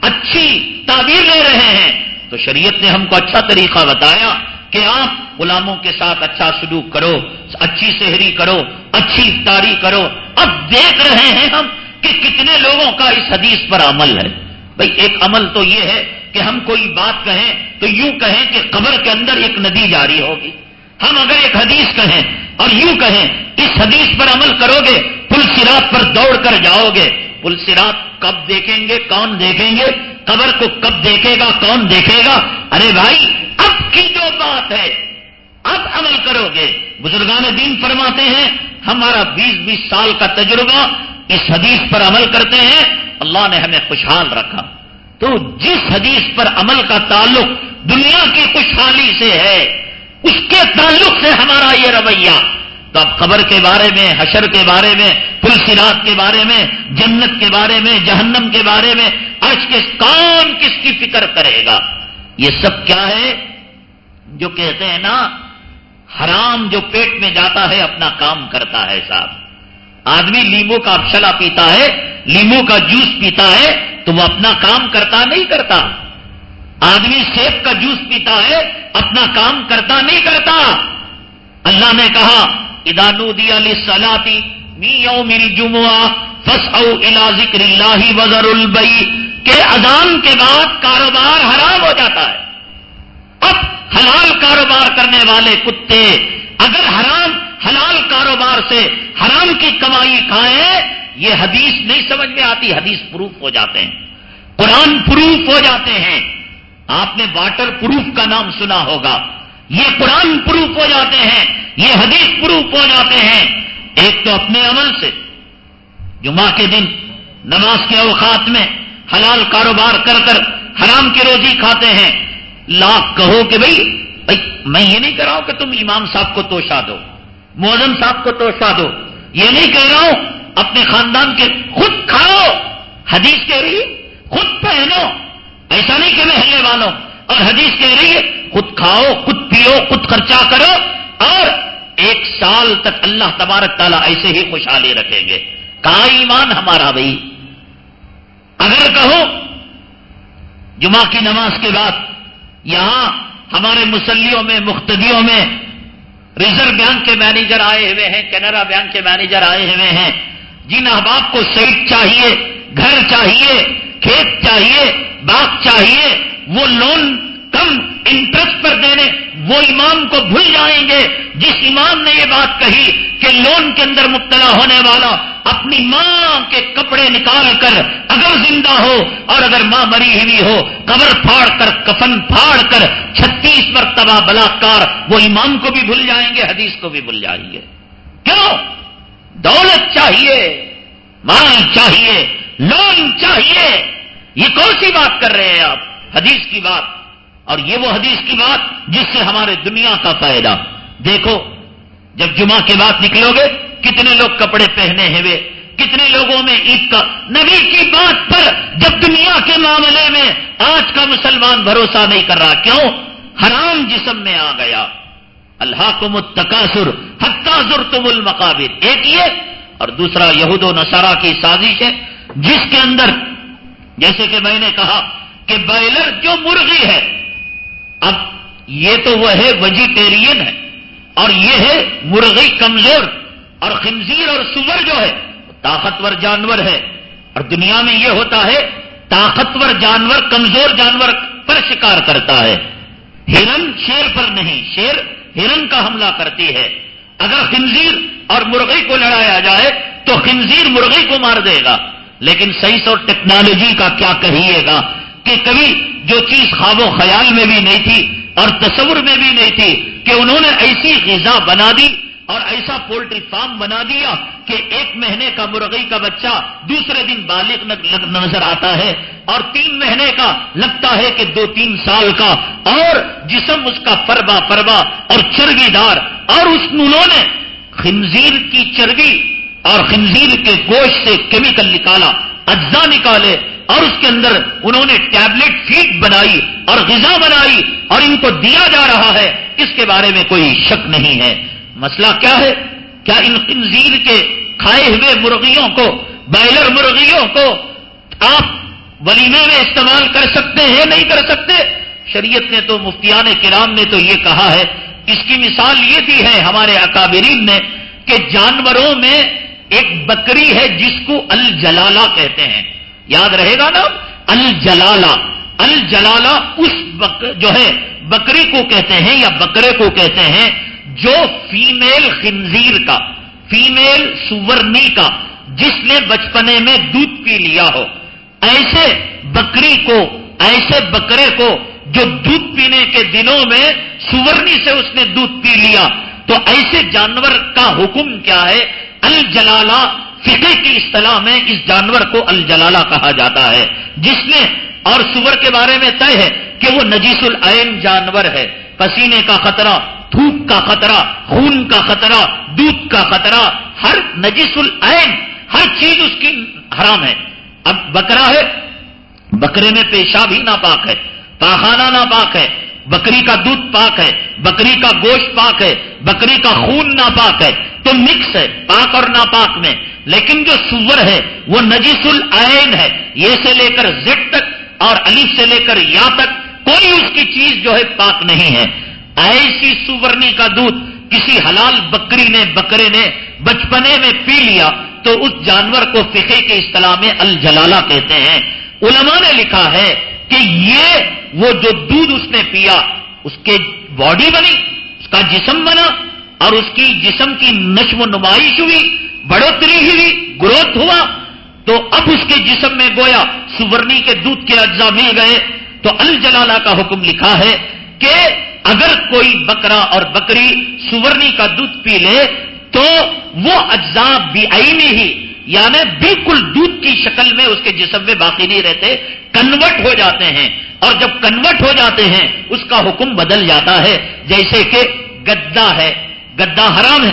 اچھی تعبیر لے رہے ہیں، تو شریعت نے ہم کو اچھا طریقہ بتایا۔ کہ آپ غلاموں کے ساتھ اچھا سلوک کرو، اچھی سحری کرو، اچھی افطاری کرو۔ اب دیکھ رہے ہیں ہم کہ کتنے لوگوں کا اس حدیث پر عمل ہے۔ بھائی، ایک عمل تو یہ ہے کہ ہم کوئی بات کہیں تو یوں کہیں کہ قبر کے اندر ایک ندی جاری ہوگی۔ ہم اگر ایک حدیث کہیں اور یوں کہیں، اس حدیث پر عمل کرو گے، پل سرات پر دوڑ کر جاؤ گے۔ پل سرات کب دیکھیں گے، کون دیکھیں گے؟ قبر کو کب دیکھے گا، کون دیکھے گا؟ ارے بھائی اب کی جو بات ہے، اب عمل کرو گے۔ بزرگان دین فرماتے ہیں، ہمارا بیس بیس سال کا تجربہ اس حدیث پر عمل کرتے ہیں، اللہ نے ہمیں خوشحال رکھا۔ تو جس حدیث پر عمل کا تعلق دنیا کی خوشحالی سے ہے، اس کے تعلق سے ہمارا یہ رویہ۔ تو اب خبر کے بارے میں، حشر کے بارے میں، پلسرات کے بارے میں، جنت کے بارے میں، جہنم کے بارے میں، آج کے کون کس کی فکر کرے گا؟ یہ سب کیا ہے؟ جو کہتے ہیں نا، حرام جو پیٹ میں جاتا ہے، اپنا کام کرتا ہے صاحب۔ آدمی لیمو کا افشلا پیتا ہے، لیمو کا جوس پیتا ہے، تو وہ اپنا کام کرتا نہیں کرتا۔ آدمی سیب کا جوس پیتا ہے، اپنا کام کرتا نہیں کرتا۔ اللہ نے کہا ادانو دیا سلاتی می او میری جمعہ فس او الا ذکر اللہ وزر البئی کے اذان کے بعد کاروبار حرام ہو جاتا ہے۔ اب حلال کاروبار کرنے والے کتے اگر حرام حلال کاروبار سے حرام کی کمائی کھائیں، یہ حدیث نہیں سمجھ میں آتی، حدیث پروف ہو جاتے ہیں۔ قرآن پروف ہو جاتے ہیں۔ آپ نے واٹر پروف کا نام سنا ہوگا۔ یہ قرآن پروف ہو جاتے ہیں، یہ حدیث پروف ہو جاتے ہیں۔ ایک تو اپنے عمل سے، جمعہ کے دن نماز کے اوقات میں حلال کاروبار کر کر حرام کی روزی کھاتے ہیں۔ لاکھ کہو کہ بھائی بھائی میں یہ نہیں کہہ رہا ہوں کہ تم امام صاحب کو توشا دو موزم صاحب کو توشا دو، یہ نہیں کہہ رہا ہوں، اپنے خاندان کے خود کھاؤ، حدیث کہہ رہی خود پہنو، ایسا نہیں کہ محلے والوں، اور حدیث کہہ رہی ہے، خود کھاؤ، خود پیو، خود خرچہ کرو، اور ایک سال تک اللہ تبارک تعالیٰ ایسے ہی خوشحالی رکھیں گے۔ کہاں ایمان ہمارا بھائی اگر کہو، جمعہ کی نماز کے بعد یہاں ہمارے مسلیوں میں مختدیوں میں ریزرو بینک کے مینیجر آئے ہوئے ہیں، کینرا بینک کے مینیجر آئے ہوئے ہیں۔ جن احباب کو سیٹ چاہیے، گھر چاہیے، کھیت چاہیے، باغ چاہیے، وہ لون کم انٹرسٹ پر دینے، وہ امام کو بھول جائیں گے۔ جس امام نے یہ بات کہی کہ لون کے اندر مبتلا ہونے والا اپنی ماں کے کپڑے نکال کر اگر زندہ ہو اور اگر ماں مری ہوئی ہو، قبر پھاڑ کر، کفن پھاڑ کر چھتیس مرتبہ بلاکار وہ امام کو بھی بھول جائیں گے، حدیث کو بھی بھول جائیں گے۔ کیوں؟ دولت چاہیے، مال چاہیے، لون چاہیے۔ یہ کون سی بات کر رہے ہیں آپ؟ حدیث کی بات۔ اور یہ وہ حدیث کی بات جس سے ہمارے دنیا کا فائدہ۔ دیکھو، جب جمعہ کے بعد نکلو گے کتنے لوگ کپڑے پہنے ہوئے، کتنے لوگوں میں عید کا۔ نبی کی بات پر جب دنیا کے معاملے میں آج کا مسلمان بھروسہ نہیں کر رہا، کیوں؟ حرام جسم میں آ گیا۔ اللہ کو متقاصر حتاظر تم المقابر۔ ایک یہ، اور دوسرا یہود و نصارہ کی سازش ہے، جس کے اندر، جیسے کہ میں نے کہا کہ بائلر جو مرغی ہے اب یہ تو وہ ہے ویجیٹیرین ہے اور یہ ہے مرغی کمزور اور خنزیر اور سور جو ہے طاقتور جانور ہے اور دنیا میں یہ ہوتا ہے طاقتور جانور، کمزور جانور پر شکار کرتا ہے۔ ہرن شیر پر نہیں، شیر ہرن کا حملہ کرتی ہے۔ اگر خنزیر اور مرغی کو لڑایا جائے تو خنزیر مرغی کو مار دے گا، لیکن سائنس اور ٹیکنالوجی کا کیا کہیے گا؟ کہ کبھی جو چیز خواب و خیال میں بھی نہیں تھی اور تصور میں بھی نہیں تھی کہ انہوں نے ایسی غذا بنا دی اور ایسا پولٹری فارم بنا دیا کہ ایک مہینے کا مرغئی کا بچہ دوسرے دن بالغ نظر آتا ہے اور تین مہینے کا لگتا ہے کہ دو تین سال کا اور جسم اس کا پربا پربا اور چربی دار اور اس نولوں نے خنزیر کی چربی اور خنزیر کے گوشت سے کیمیکل نکالا اجزا نکالے اور اس کے اندر انہوں نے ٹیبلٹ فیڈ بنائی اور غذا بنائی اور ان کو دیا جا رہا ہے، اس کے بارے میں کوئی شک نہیں ہے۔ مسئلہ کیا ہے؟ کیا ان خنزیر کے کھائے ہوئے مرغیوں کو، بائلر مرغیوں کو آپ ولیمے میں استعمال کر سکتے ہیں نہیں کر سکتے؟ شریعت نے تو، مفتیان کرام نے تو یہ کہا ہے۔ اس کی مثال یہ دی ہے ہمارے اکابرین نے کہ جانوروں میں ایک بکری ہے جس کو الجلالہ کہتے ہیں۔ یاد رہے گا نا؟ الجلالہ. الجلالہ اس بک جو ہے بکری کو کہتے ہیں یا بکرے کو کہتے ہیں، جو فیمیل خنزیر کا، فیمیل سورنی کا، جس نے بچپنے میں دودھ پی لیا ہو۔ ایسے بکری کو، ایسے بکرے کو جو دودھ پینے کے دنوں میں سورنی سے اس نے دودھ پی لیا۔ تو ایسے جانور کا حکم کیا ہے؟ الجلالہ فقہ کی اصطلاح میں اس جانور کو الجلالہ کہا جاتا ہے، جس نے اور سور کے بارے میں طے ہے کہ وہ نجیس العین جانور ہے۔ پسینے کا خطرہ تھوک کا خطرہ، خون کا خطرہ، دودھ کا خطرہ، ہر نجیس العین، ہر چیز اس کی حرام ہے۔ اب بکرا ہے، بکرے میں پیشاب ہی ناپاک ہے، پاخانہ ناپاک ہے بکری کا دودھ پاک ہے، بکری کا گوشت پاک ہے، بکری کا خون ناپاک ہے، تو مکس ہے، پاک اور ناپاک میں۔ لیکن جو سور ہے، وہ نجیس العین ہے۔ یہ سے لے کر زد تک اور علیف سے لے کر یا تک کوئی اس کی چیز جو ہے پاک نہیں ہے۔ ایسی سورنی کا دودھ کسی حلال بکری نے، بکرے نے، بچپنے میں پی لیا تو اس جانور کو فقے کے اصطلاح میں الجلالہ کہتے ہیں۔ علماء نے لکھا ہے کہ یہ وہ جو دودھ اس نے پیا، اس کے باڈی بنی، اس کا جسم بنا، اور اس کی جسم کی نشم و نمائش ہوئی، بڑھوتری ہوئی، گروتھ ہوا، تو اب اس کے جسم میں گویا سورنی کے دودھ کے اجزاء مل گئے۔ تو الجلالہ کا حکم لکھا ہے کہ اگر کوئی بکرا اور بکری سورنی کا دودھ پی لے، تو وہ اجزاء بی آئی ہی یعنی بالکل دودھ کی شکل میں اس کے جسم میں باقی نہیں رہتے کنورٹ ہو جاتے ہیں۔ اور جب کنورٹ ہو جاتے ہیں، اس کا حکم بدل جاتا ہے۔ جیسے کہ گدا ہے، گدا حرام ہے۔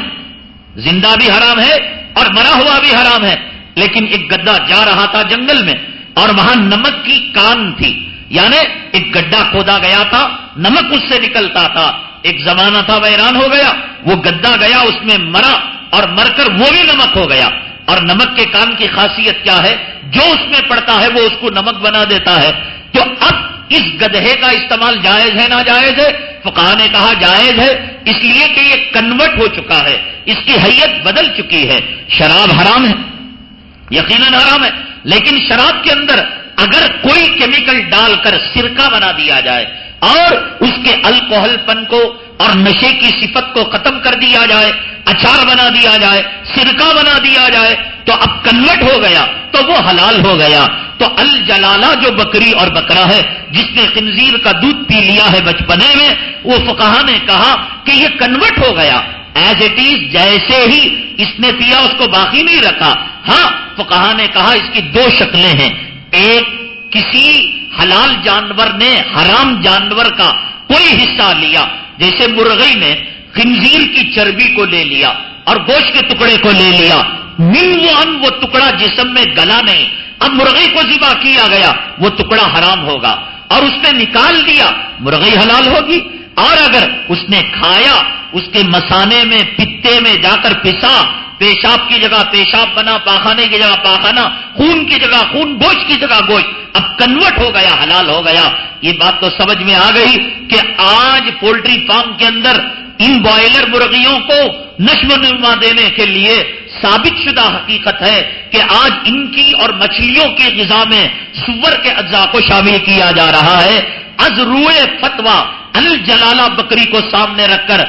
زندہ بھی حرام ہے اور مرا ہوا بھی حرام ہے۔ لیکن ایک گدا جا رہا تھا جنگل میں اور وہاں نمک کی کان تھی۔ یعنی ایک گڈھا کھودا گیا تھا، نمک اس سے نکلتا تھا۔ ایک زمانہ تھا ویران ہو گیا، وہ گدا گیا، اس میں مرا اور مر کر وہ بھی نمک ہو گیا۔ اور نمک کے کان کی خاصیت کیا ہے؟ جو اس میں پڑتا ہے وہ اس کو نمک بنا دیتا ہے۔ تو اب اس گدھے کا استعمال جائز ہے نہ جائز ہے فقہ نے کہا جائز ہے، اس لیے کہ یہ کنورٹ ہو چکا ہے، اس کی حیت بدل چکی ہے۔ شراب حرام ہے، یقیناً حرام ہے، لیکن شراب کے اندر اگر کوئی کیمیکل ڈال کر سرکہ بنا دیا جائے اور اس کے الکوہل پن کو اور نشے کی صفت کو ختم کر دیا جائے، اچار بنا دیا جائے، سرکہ بنا دیا جائے، تو اب کنورٹ ہو گیا، تو وہ حلال ہو گیا۔ تو الجلالہ جو بکری اور بکرا ہے، جس نے خنزیر کا دودھ پی لیا ہے بچپنے میں، وہ فکہ نے کہا کہ یہ کنورٹ ہو گیا۔ ایز اٹ از جیسے ہی اس نے پیا، اس کو باقی نہیں رکھا۔ ہاں فکہ نے کہا اس کی دو شکلیں ہیں۔ ایک، کسی حلال جانور نے حرام جانور کا کوئی حصہ لیا جیسے مرغئی نے خنزیر کی چربی کو لے لیا اور گوشت کے ٹکڑے کو لے لیا۔ من ان وہ ٹکڑا جسم میں گلا نہیں اب مرغئی کو ذبح کیا گیا، وہ ٹکڑا حرام ہوگا اور اس نے نکال دیا مرغئی حلال ہوگی۔ اور اگر اس نے کھایا، اس کے مسانے میں، پتے میں جا کر پسا، پیشاب کی جگہ پیشاب بنا، پاخانے کی جگہ پاخانہ، خون کی جگہ خون، گوشت کی جگہ گوشت اب کنورٹ ہو گیا، حلال ہو گیا. یہ بات تو سمجھ میں آ گئی کہ آج پولٹری فارم کے اندر ان بوائلر مرغیوں کو نشم و نما دینے کے لیے ثابت شدہ حقیقت ہے کہ آج ان کی اور مچھلیوں کی غذا میں سور کے اجزاء کو شامل کیا جا رہا ہے. از روئے فتوا الجلالہ بکری کو سامنے رکھ کر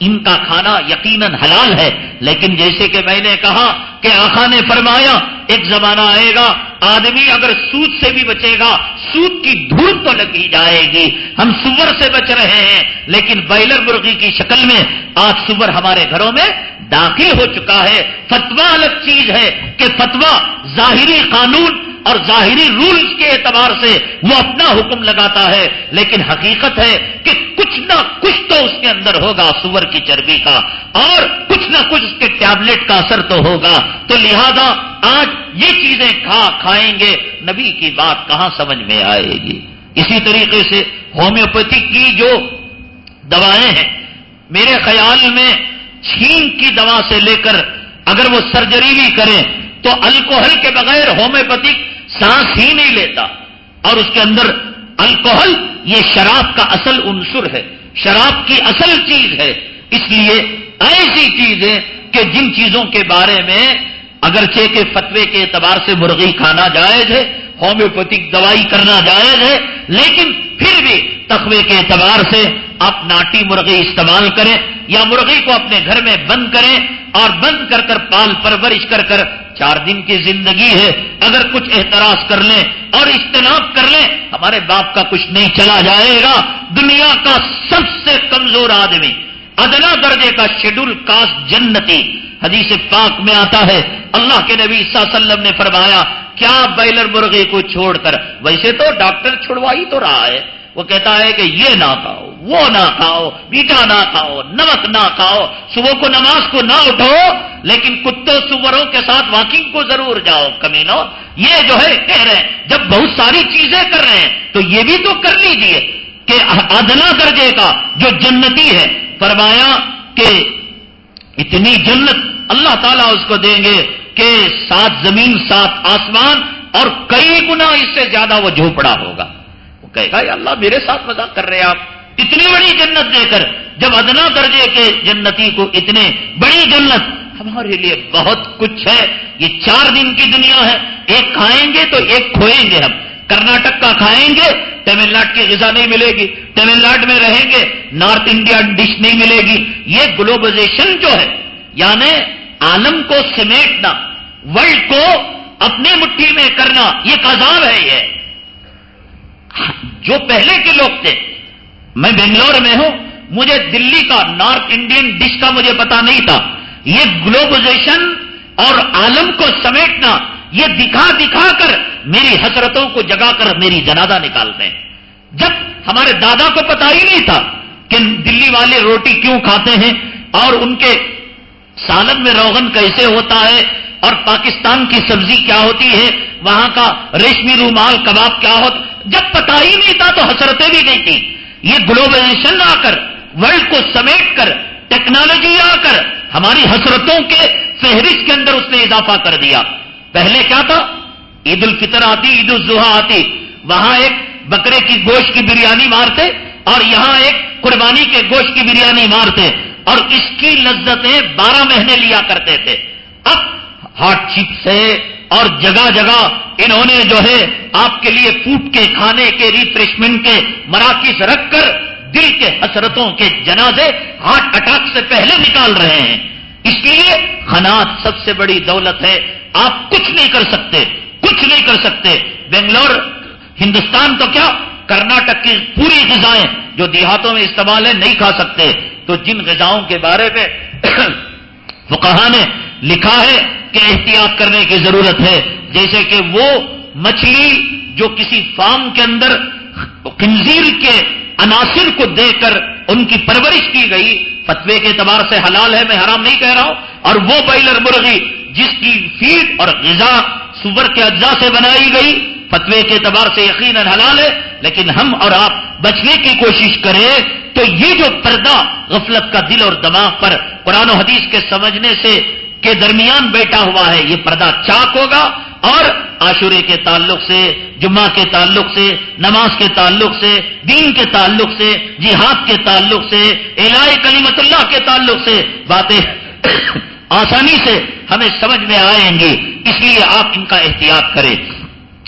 ان کا کھانا یقیناً حلال ہے. لیکن جیسے کہ میں نے کہا کہ آخا نے فرمایا، ایک زمانہ آئے گا آدمی اگر سود سے بھی بچے گا، سود کی دھول تو لگی جائے گی۔ ہم سور سے بچ رہے ہیں، لیکن بائلر مرغی کی شکل میں آج سور ہمارے گھروں میں داخل ہو چکا ہے۔ فتوا الگ چیز ہے کہ فتوا ظاہری قانون اور ظاہری رولز کے اعتبار سے وہ اپنا حکم لگاتا ہے، لیکن حقیقت ہے کہ کچھ نہ کچھ تو اس کے اندر ہوگا سور کی چربی کا، اور کچھ نہ کچھ اس کے ٹیبلٹ کا اثر تو ہوگا۔ تو لہذا آج یہ چیزیں کھا کھائیں گے، نبی کی بات کہاں سمجھ میں آئے گی؟ اسی طریقے سے ہومیوپیتھک کی جو دوائیں ہیں، میرے خیال میں چھین کی دوا سے لے کر اگر وہ سرجری بھی کریں تو الکوہل کے بغیر ہومیوپیتھک سانس ہی نہیں لیتا اور اس کے اندر الکوہل، یہ شراب کا اصل عنصر ہے۔ شراب کی اصل چیز ہے۔ اس لیے ایسی چیز ہے کہ جن چیزوں کے بارے میں اگرچہ کے فتوے کے اعتبار سے مرغی کھانا جائز ہے، ہومیوپیتھک دوائی کرنا جائز ہے، لیکن پھر بھی تخوے کے اعتبار سے آپ ناٹی مرغی استعمال کریں یا مرغی کو اپنے گھر میں بند کریں اور بند کر کر پال پرورش کر کر چار دن کی زندگی ہے، اگر کچھ احتراج کر لیں اور اجتناب کر لیں، ہمارے باپ کا کچھ نہیں چلا جائے گا۔ دنیا کا سب سے کمزور آدمی، ادنا درجے کا شیڈول کاسٹ جنتی۔ حدیث پاک میں آتا ہے، اللہ کے نبی صلی اللہ علیہ وسلم نے فرمایا، کیا بیلر مرغی کو چھوڑ کر؟ ویسے تو ڈاکٹر چھڑوا ہی تو رہا ہے۔ وہ کہتا ہے کہ یہ نہ کھاؤ، وہ نہ کھاؤ، میٹھا نہ کھاؤ، نمک نہ کھاؤ، صبح کو نماز کو نہ اٹھو، لیکن کتوں سوروں کے ساتھ واکنگ کو ضرور جاؤ، کمینو۔ یہ جو ہے، کہہ رہے ہیں، جب بہت ساری چیزیں کر رہے ہیں، تو یہ بھی تو کر لیجیے کہ ادنا درجے کا جو جنتی ہے، فرمایا کہ اتنی جنت اللہ تعالیٰ اس کو دیں گے کہ سات زمین، سات آسمان اور کئی گنا اس سے زیادہ وہ جھوپڑا ہوگا۔ کہے گا اللہ، میرے ساتھ مزاق کر رہے آپ۔ اتنی بڑی جنت دے کر، جب ادنا درجے کے جنتی کو اتنے بڑی جنت، ہمارے لیے بہت کچھ ہے۔ یہ چار دن کی دنیا ہے۔ ایک کھائیں گے تو ایک کھوئیں گے ہم۔ کرناٹک کا کھائیں گے، تمل ناڈ کی غذا نہیں ملے گی۔ تمل ناڈ میں رہیں گے، نارتھ انڈیا ڈش نہیں ملے گی۔ یہ گلوبلائزیشن جو ہے یعنی عالم کو سمیٹنا، ورلڈ کو اپنی مٹھی میں کرنا، یہ کذاب ہے یہ۔ جو پہلے کے لوگ تھے۔ میں بنگلور میں ہوں، مجھے دلی کا نارتھ انڈین ڈش کا مجھے پتا نہیں تھا۔ یہ گلوبلائزیشن اور عالم کو سمیٹنا، یہ دکھا دکھا کر میری حسرتوں کو جگا کر میری جنازہ نکالتے ہیں۔ جب ہمارے دادا کو پتا ہی نہیں تھا کہ دلی والے روٹی کیوں کھاتے ہیں اور ان کے سالن میں روغن کیسے ہوتا ہے اور پاکستان کی سبزی کیا ہوتی ہے وہاں کا ریشمی رومال کباب کیا ہوتا جب پتا ہی نہیں تھا تو حسرتیں بھی نہیں تھی۔ یہ گلوبلائزیشن آ کر، ورلڈ کو سمیٹ کر، ٹیکنالوجی آ کر ہماری حسرتوں کے فہرست کے اندر اس نے اضافہ کر دیا۔ پہلے کیا تھا؟ عید الفطر آتی، عید الضحا آتی۔ وہاں ایک بکرے کی گوشت کی بریانی مارتے اور یہاں ایک قربانی کے گوشت کی بریانی مارتے اور اس کی لذتیں بارہ مہینے لیا کرتے تھے۔ اب ہاٹ چپس ہے اور جگہ جگہ انہوں نے جو ہے آپ کے لیے فوڈ کے، کھانے کے، ریفریشمنٹ کے مراکز رکھ کر دل کے حسرتوں کے جنازے ہارٹ اٹیک سے پہلے نکال رہے ہیں۔ اس لیے خنات سب سے بڑی دولت ہے۔ آپ کچھ نہیں کر سکتے، کچھ نہیں کر سکتے۔ بنگلور، ہندوستان تو کیا؟ کرناٹک کی پوری غذائیں جو دیہاتوں میں استعمال ہے نہیں کھا سکتے۔ تو جن غذاؤں کے بارے میں وہ نے لکھا ہے کہ احتیاط کرنے کی ضرورت ہے، جیسے کہ وہ مچھلی جو کسی فارم کے اندر خنزیر کے عناصر کو دے کر ان کی پرورش کی گئی، فتوے کے اعتبار سے حلال ہے، میں حرام نہیں کہہ رہا ہوں، اور وہ بائلر مرغی جس کی فیڈ اور غذا سور کے اجزاء سے بنائی گئی فتوے کے اعتبار سے یقیناً حلال ہے، لیکن ہم اور آپ بچنے کی کوشش کریں تو یہ جو پردہ غفلت کا دل اور دماغ پر قرآن و حدیث کے سمجھنے سے کے درمیان بیٹھا ہوا ہے، یہ پردہ چاک ہوگا اور عاشورے کے تعلق سے، جمعہ کے تعلق سے، نماز کے تعلق سے، دین کے تعلق سے، جہاد کے تعلق سے الہ کلیمت اللہ کے تعلق سے باتیں [COUGHS] آسانی سے ہمیں سمجھ میں آئیں گی، اس لیے آپ ان کا احتیاط کریں۔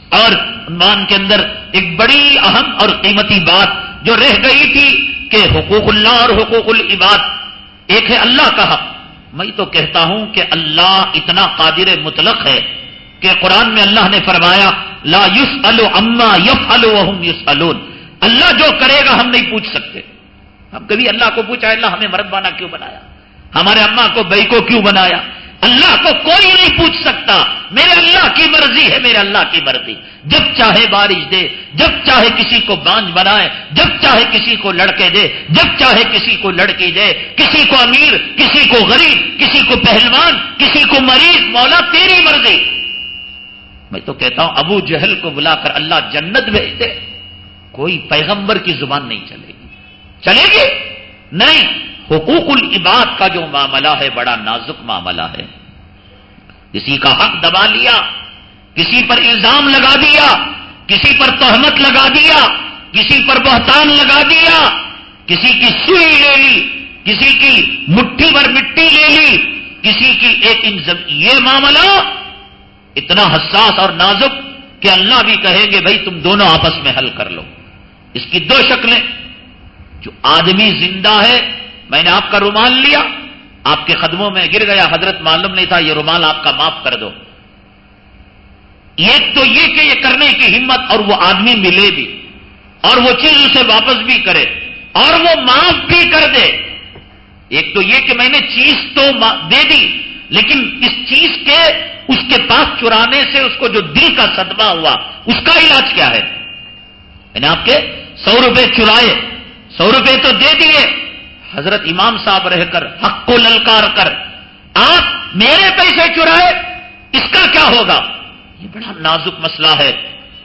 اور عنوان کے اندر ایک بڑی اہم اور قیمتی بات جو رہ گئی تھی کہ حقوق اللہ اور حقوق العباد ایک ہے اللہ کا حق۔ میں تو کہتا ہوں کہ اللہ اتنا قادر مطلق ہے کہ قرآن میں اللہ نے فرمایا، لا یوس اما یف یوس اللہ جو کرے گا ہم نہیں پوچھ سکتے۔ ہم کبھی اللہ کو پوچھا، اللہ ہمیں مرد بانا کیوں بنایا؟ ہمارے اما کو بئی کو کیوں بنایا؟ اللہ کو کوئی نہیں پوچھ سکتا، میرے اللہ کی مرضی ہے، میرے اللہ کی مرضی۔ جب چاہے بارش دے، جب چاہے کسی کو بانج بنائے، جب چاہے کسی کو لڑکے دے، جب چاہے کسی کو لڑکی دے، کسی کو امیر، کسی کو غریب، کسی کو پہلوان، کسی کو مریض، مولا تیری مرضی۔ میں تو کہتا ہوں، ابو جہل کو بلا کر اللہ جنت بھیج دے۔ کوئی پیغمبر کی زبان نہیں چلے گی۔ چلے گی؟ نہیں۔ حقوق العباد کا جو معاملہ ہے، بڑا نازک معاملہ ہے۔ کسی کا حق دبا لیا، کسی پر الزام لگا دیا، کسی پر تہمت لگا دیا، کسی پر بہتان لگا دیا، کسی کی سوئی لے لی، کسی کی مٹھی پر مٹی لے لی، کسی کی ایک یہ معاملہ اتنا حساس اور نازک کہ اللہ بھی کہیں گے، بھائی تم دونوں آپس میں حل کر لو۔ اس کی دو شکلیں، جو آدمی زندہ ہے میں نے آپ کا رومال لیا۔ آپ کے قدموں میں گر گیا، حضرت معلوم نہیں تھا، یہ رومال آپ کا معاف کر دو۔ ایک تو یہ کہ یہ کرنے کی ہمت اور وہ آدمی ملے بھی، اور وہ چیز اسے واپس بھی کرے، اور وہ معاف بھی کر دے۔ ایک تو یہ کہ میں نے چیز تو دے دی، لیکن اس چیز کے، اس کے پاس چرانے سے اس کو جو دل کا صدمہ ہوا، اس کا علاج کیا ہے؟ میں نے آپ کے سو روپے چرائے، سو روپے تو دے دیے۔ حضرت امام صاحب رہ کر حق کو للکار کر، آپ میرے پیسے چرائے، اس کا کیا ہوگا؟ یہ بڑا نازک مسئلہ ہے۔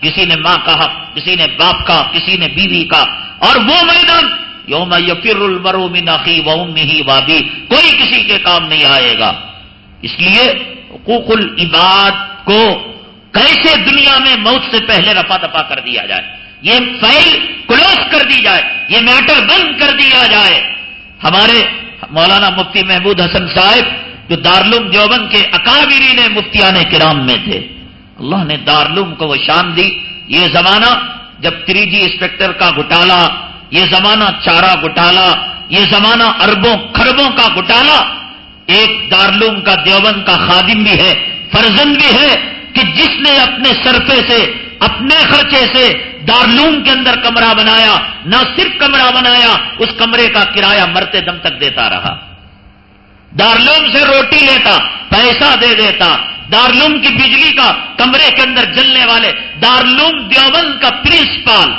کسی نے ماں کا حق کسی نے باپ کا کسی نے بیوی کا اور وہ میدان، یوم یفر المرو من اخی و ہی وابی، کوئی کسی کے کام نہیں آئے گا۔ اس لیے حقوق العباد کو کیسے دنیا میں موت سے پہلے رفا دفا کر دیا جائے؟ یہ فائل کلوز کر دی جائے، یہ میٹر بند کر دیا جائے۔ ہمارے مولانا مفتی محمود حسن صاحب جو دارلوم دیوبند کے اکابرین مفتیان کرام میں تھے۔ اللہ نے دارلوم کو وہ شان دی۔ یہ زمانہ جب تری جی انسپیکٹر کا گھٹالا، یہ زمانہ چارہ گھٹالا، یہ زمانہ اربوں خربوں کا گھٹالا، ایک دارلوم کا دیوبند کا خادم بھی ہے فرزن بھی ہے کہ جس نے اپنے سرفے سے، اپنے خرچے سے دارلوم کے اندر کمرہ بنایا، نہ صرف کمرہ بنایا، اس کمرے کا کرایہ مرتے دم تک دیتا رہا۔ دارلوم سے روٹی لیتا، پیسہ دے دیتا۔ دارلوم کی بجلی کا کمرے کے اندر جلنے والے، دارلوم دیوبند کا پرنسپال،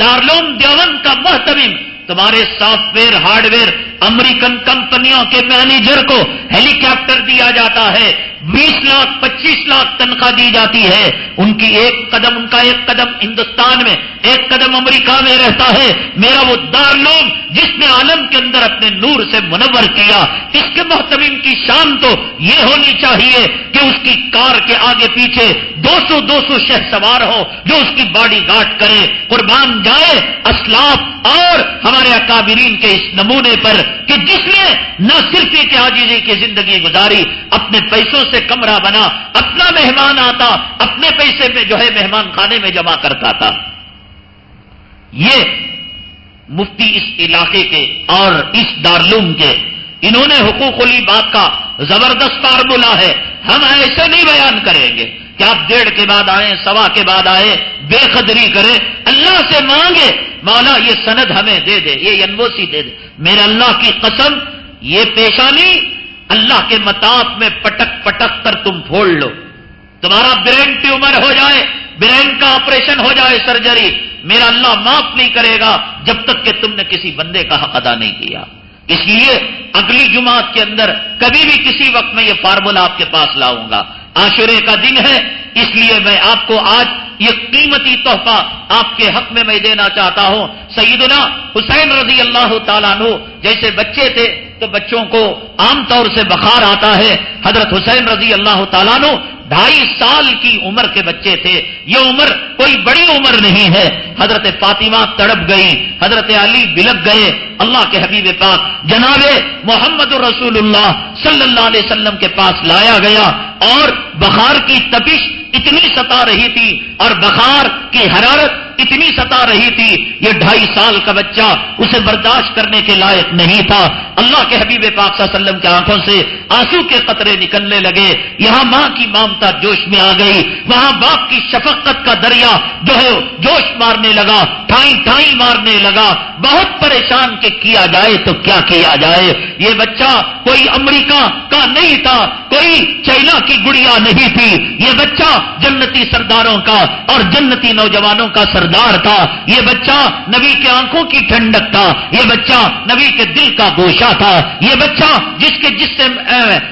دارلوم دیوبند کا محتمم، تمہارے software hardware American کمپنیوں کے مینیجر کو ہیلی کاپٹر دیا جاتا ہے۔ بیس لاکھ، پچیس لاکھ تنخواہ دی جاتی ہے۔ ان کی ایک قدم، ان کا ایک قدم ہندوستان میں، ایک قدم امریکہ میں رہتا ہے۔ میرا وہ دار لوگ جس نے عالم کے اندر اپنے نور سے منور کیا، اس کے محتمین کی شان تو یہ ہونی چاہیے کہ اس کی کار کے آگے پیچھے دو سو دو سو شہ سوار ہو، جو اس کی باڈی گارڈ کرے، قربان جائے، اسلاف اور ہمارے اکابرین کے اس نمونے پر کہ جس نے نہ صرف ایک آجیزی کی زندگی گزاری، اپنے پیسوں سے کمرہ بنا، اپنا مہمان آتا، اپنے پیسے میں جو ہے مہمان خانے میں جمع کرتا تھا۔ یہ مفتی اس علاقے کے اور اس دارلوم کے، انہوں نے حقوق علی بات کا زبردست فارمولہ ہے۔ ہم ایسے نہیں بیان کریں گے۔ کہ آپ ڈیڑھ کے بعد آئے سوا کے بعد آئے بے قدری کرے اللہ سے مانگے مولا یہ سند ہمیں دے دے، یہ انوسی دے دے۔ میرے اللہ کی قسم، یہ پیشانی اللہ کے متاف میں پٹک پٹک کر تم پھوڑ لو۔ تمہارا برین ٹیومر ہو جائے، برین کا آپریشن ہو جائے سرجری، میرا اللہ معاف نہیں کرے گا جب تک کہ تم نے کسی بندے کا حق ادا نہیں کیا۔ اس لیے اگلی جماعت کے اندر کبھی بھی کسی وقت میں یہ فارمولا آپ کے پاس لاؤں گا۔ آشرے کا دن ہے اس لیے میں آپ کو آج یہ قیمتی تحفہ آپ کے حق میں میں دینا چاہتا ہوں۔ سیدنا حسین رضی اللہ تعالیٰ نو جیسے بچے تھے تو بچوں کو عام طور سے بخار آتا ہے۔ حضرت حسین رضی اللہ تعالیٰ نو ڈھائی سال کی عمر کے بچے تھے۔ یہ عمر کوئی بڑی عمر نہیں ہے۔ حضرت فاطمہ تڑپ گئی، حضرت علی بلک گئے۔ اللہ کے حبیب پاک جناب محمد رسول اللہ صلی اللہ علیہ وسلم کے پاس لایا گیا اور بخار کی تپش اتنی ستا رہی تھی اور بخار کی حرارت اتنی ستا رہی تھی، یہ ڈھائی سال کا بچہ اسے برداشت کرنے کے لائق نہیں تھا۔ اللہ کے حبیب پاک صلی اللہ علیہ وسلم کے آنکھوں سے آنسو کے قطرے نکلنے لگے۔ یہاں ماں کی مامتا جوش میں آ گئی۔ وہاں باپ کی شفقت کا دریا جو ہے جوش مارنے لگا ٹھائی ٹھائی مارنے لگا۔ بہت پریشان کہ کیا جائے تو کیا کیا جائے؟ یہ بچہ کوئی امریکہ کا نہیں تھا، کوئی چائنا کی گڑیا نہیں تھی۔ یہ بچہ جنتی سرداروں کا اور جنتی نوجوانوں کا سردار تھا، یہ بچہ نبی کے آنکھوں کی ٹھنڈک تھا، یہ بچہ نبی کے دل کا گوشہ تھا، یہ بچہ جس کے جس سے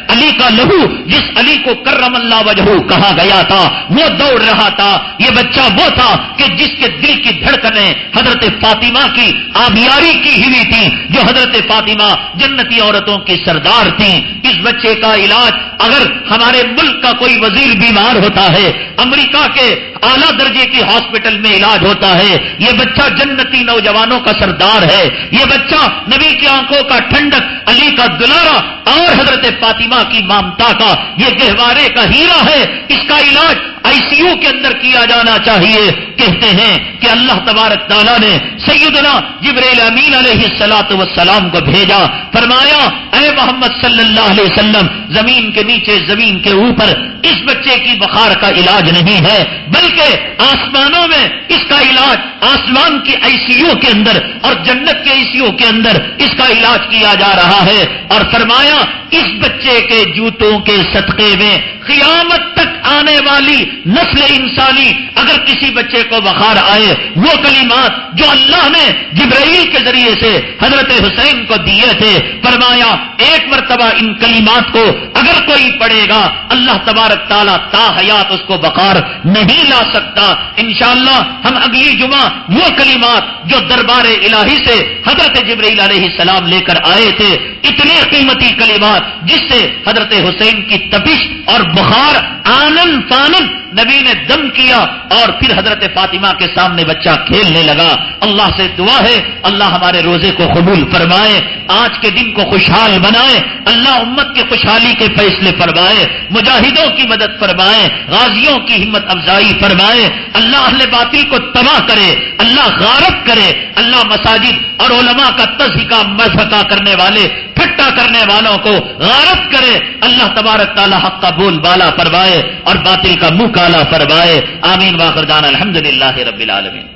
علی کا لہو، جس علی کو کرم اللہ وجہ کہا گیا تھا، وہ دوڑ رہا تھا۔ یہ بچہ وہ تھا کہ جس کے دل کی دھڑکنیں حضرت فاطمہ کی آبیاری کی ہوئی تھی، جو حضرت فاطمہ جنتی عورتوں کی سردار تھی۔ اس بچے کا علاج اگر ہمارے ملک کا کوئی وزیر بیمار ہوتا ہے، امریکہ کے اعلیٰ درجے کی ہاسپٹل میں علاج ہوتا ہے۔ یہ بچہ جنتی نوجوانوں کا سردار ہے۔ یہ بچہ نبی کی آنکھوں کا ٹھنڈک، علی کا دلارا اور حضرت فاطمہ کی مامتا کا، یہ گہوارے کا ہیرا ہے۔ اس کا علاج آئی سی یو کے اندر کیا جانا چاہیے۔ کہتے ہیں کہ اللہ تبارک تعالیٰ نے سیدنا جبریل امین علیہ السلاط وسلام کو بھیجا۔ فرمایا، اے محمد صلی اللہ علیہ وسلم، زمین کے نیچے، زمین کے اوپر، اس بچے کی بخار کا علاج نہیں ہے، بلکہ آسمانوں میں اس کا علاج آسمان کی آئی سی یو کے اندر اور جنت کے آئی سی یو کے اندر اس کا علاج کیا جا رہا ہے اور فرمایا، اس بچے کے جوتوں کے صدقے میں قیامت تک آنے والی نسل انسانی اگر کسی بچے کو بخار آئے، وہ کلمات جو اللہ نے جبرائیل کے ذریعے سے حضرت حسین کو دیے تھے، فرمایا، ایک مرتبہ ان کلمات کو اگر کوئی پڑھے گا، اللہ تبارک تعالیٰ تا حیات اس کو بخار نہیں لا سکتا۔ انشاءاللہ ہم اگلی جمعہ وہ کلمات جو دربار الہی سے حضرت جبرائیل علیہ السلام لے کر آئے تھے، اتنے قیمتی کلمات جس سے حضرت حسین کی تپش اور بخار آنند فانند نبی نے دم کیا اور پھر حضرت فاطمہ کے سامنے بچہ کھیلنے لگا۔ اللہ سے دعا ہے، اللہ ہمارے روزے کو قبول فرمائے، آج کے دن کو خوشحال بنائے، اللہ امت کے خوشحالی کے فیصلے فرمائے، مجاہدوں کی مدد فرمائے، غازیوں کی ہمت افزائی فرمائے۔ اللہ اہل باطل کو تباہ کرے، اللہ غارت کرے۔ اللہ مساجد اور علماء کا تزکا مذہقہ کرنے والے، پھٹا کرنے والوں کو غارت کرے۔ اللہ تبارک تعالیٰ حق کا بول بالا فرمائے اور باطل کا منہ تعالیٰ فرمائے آمین واخر جان الحمد للہ رب العالمین۔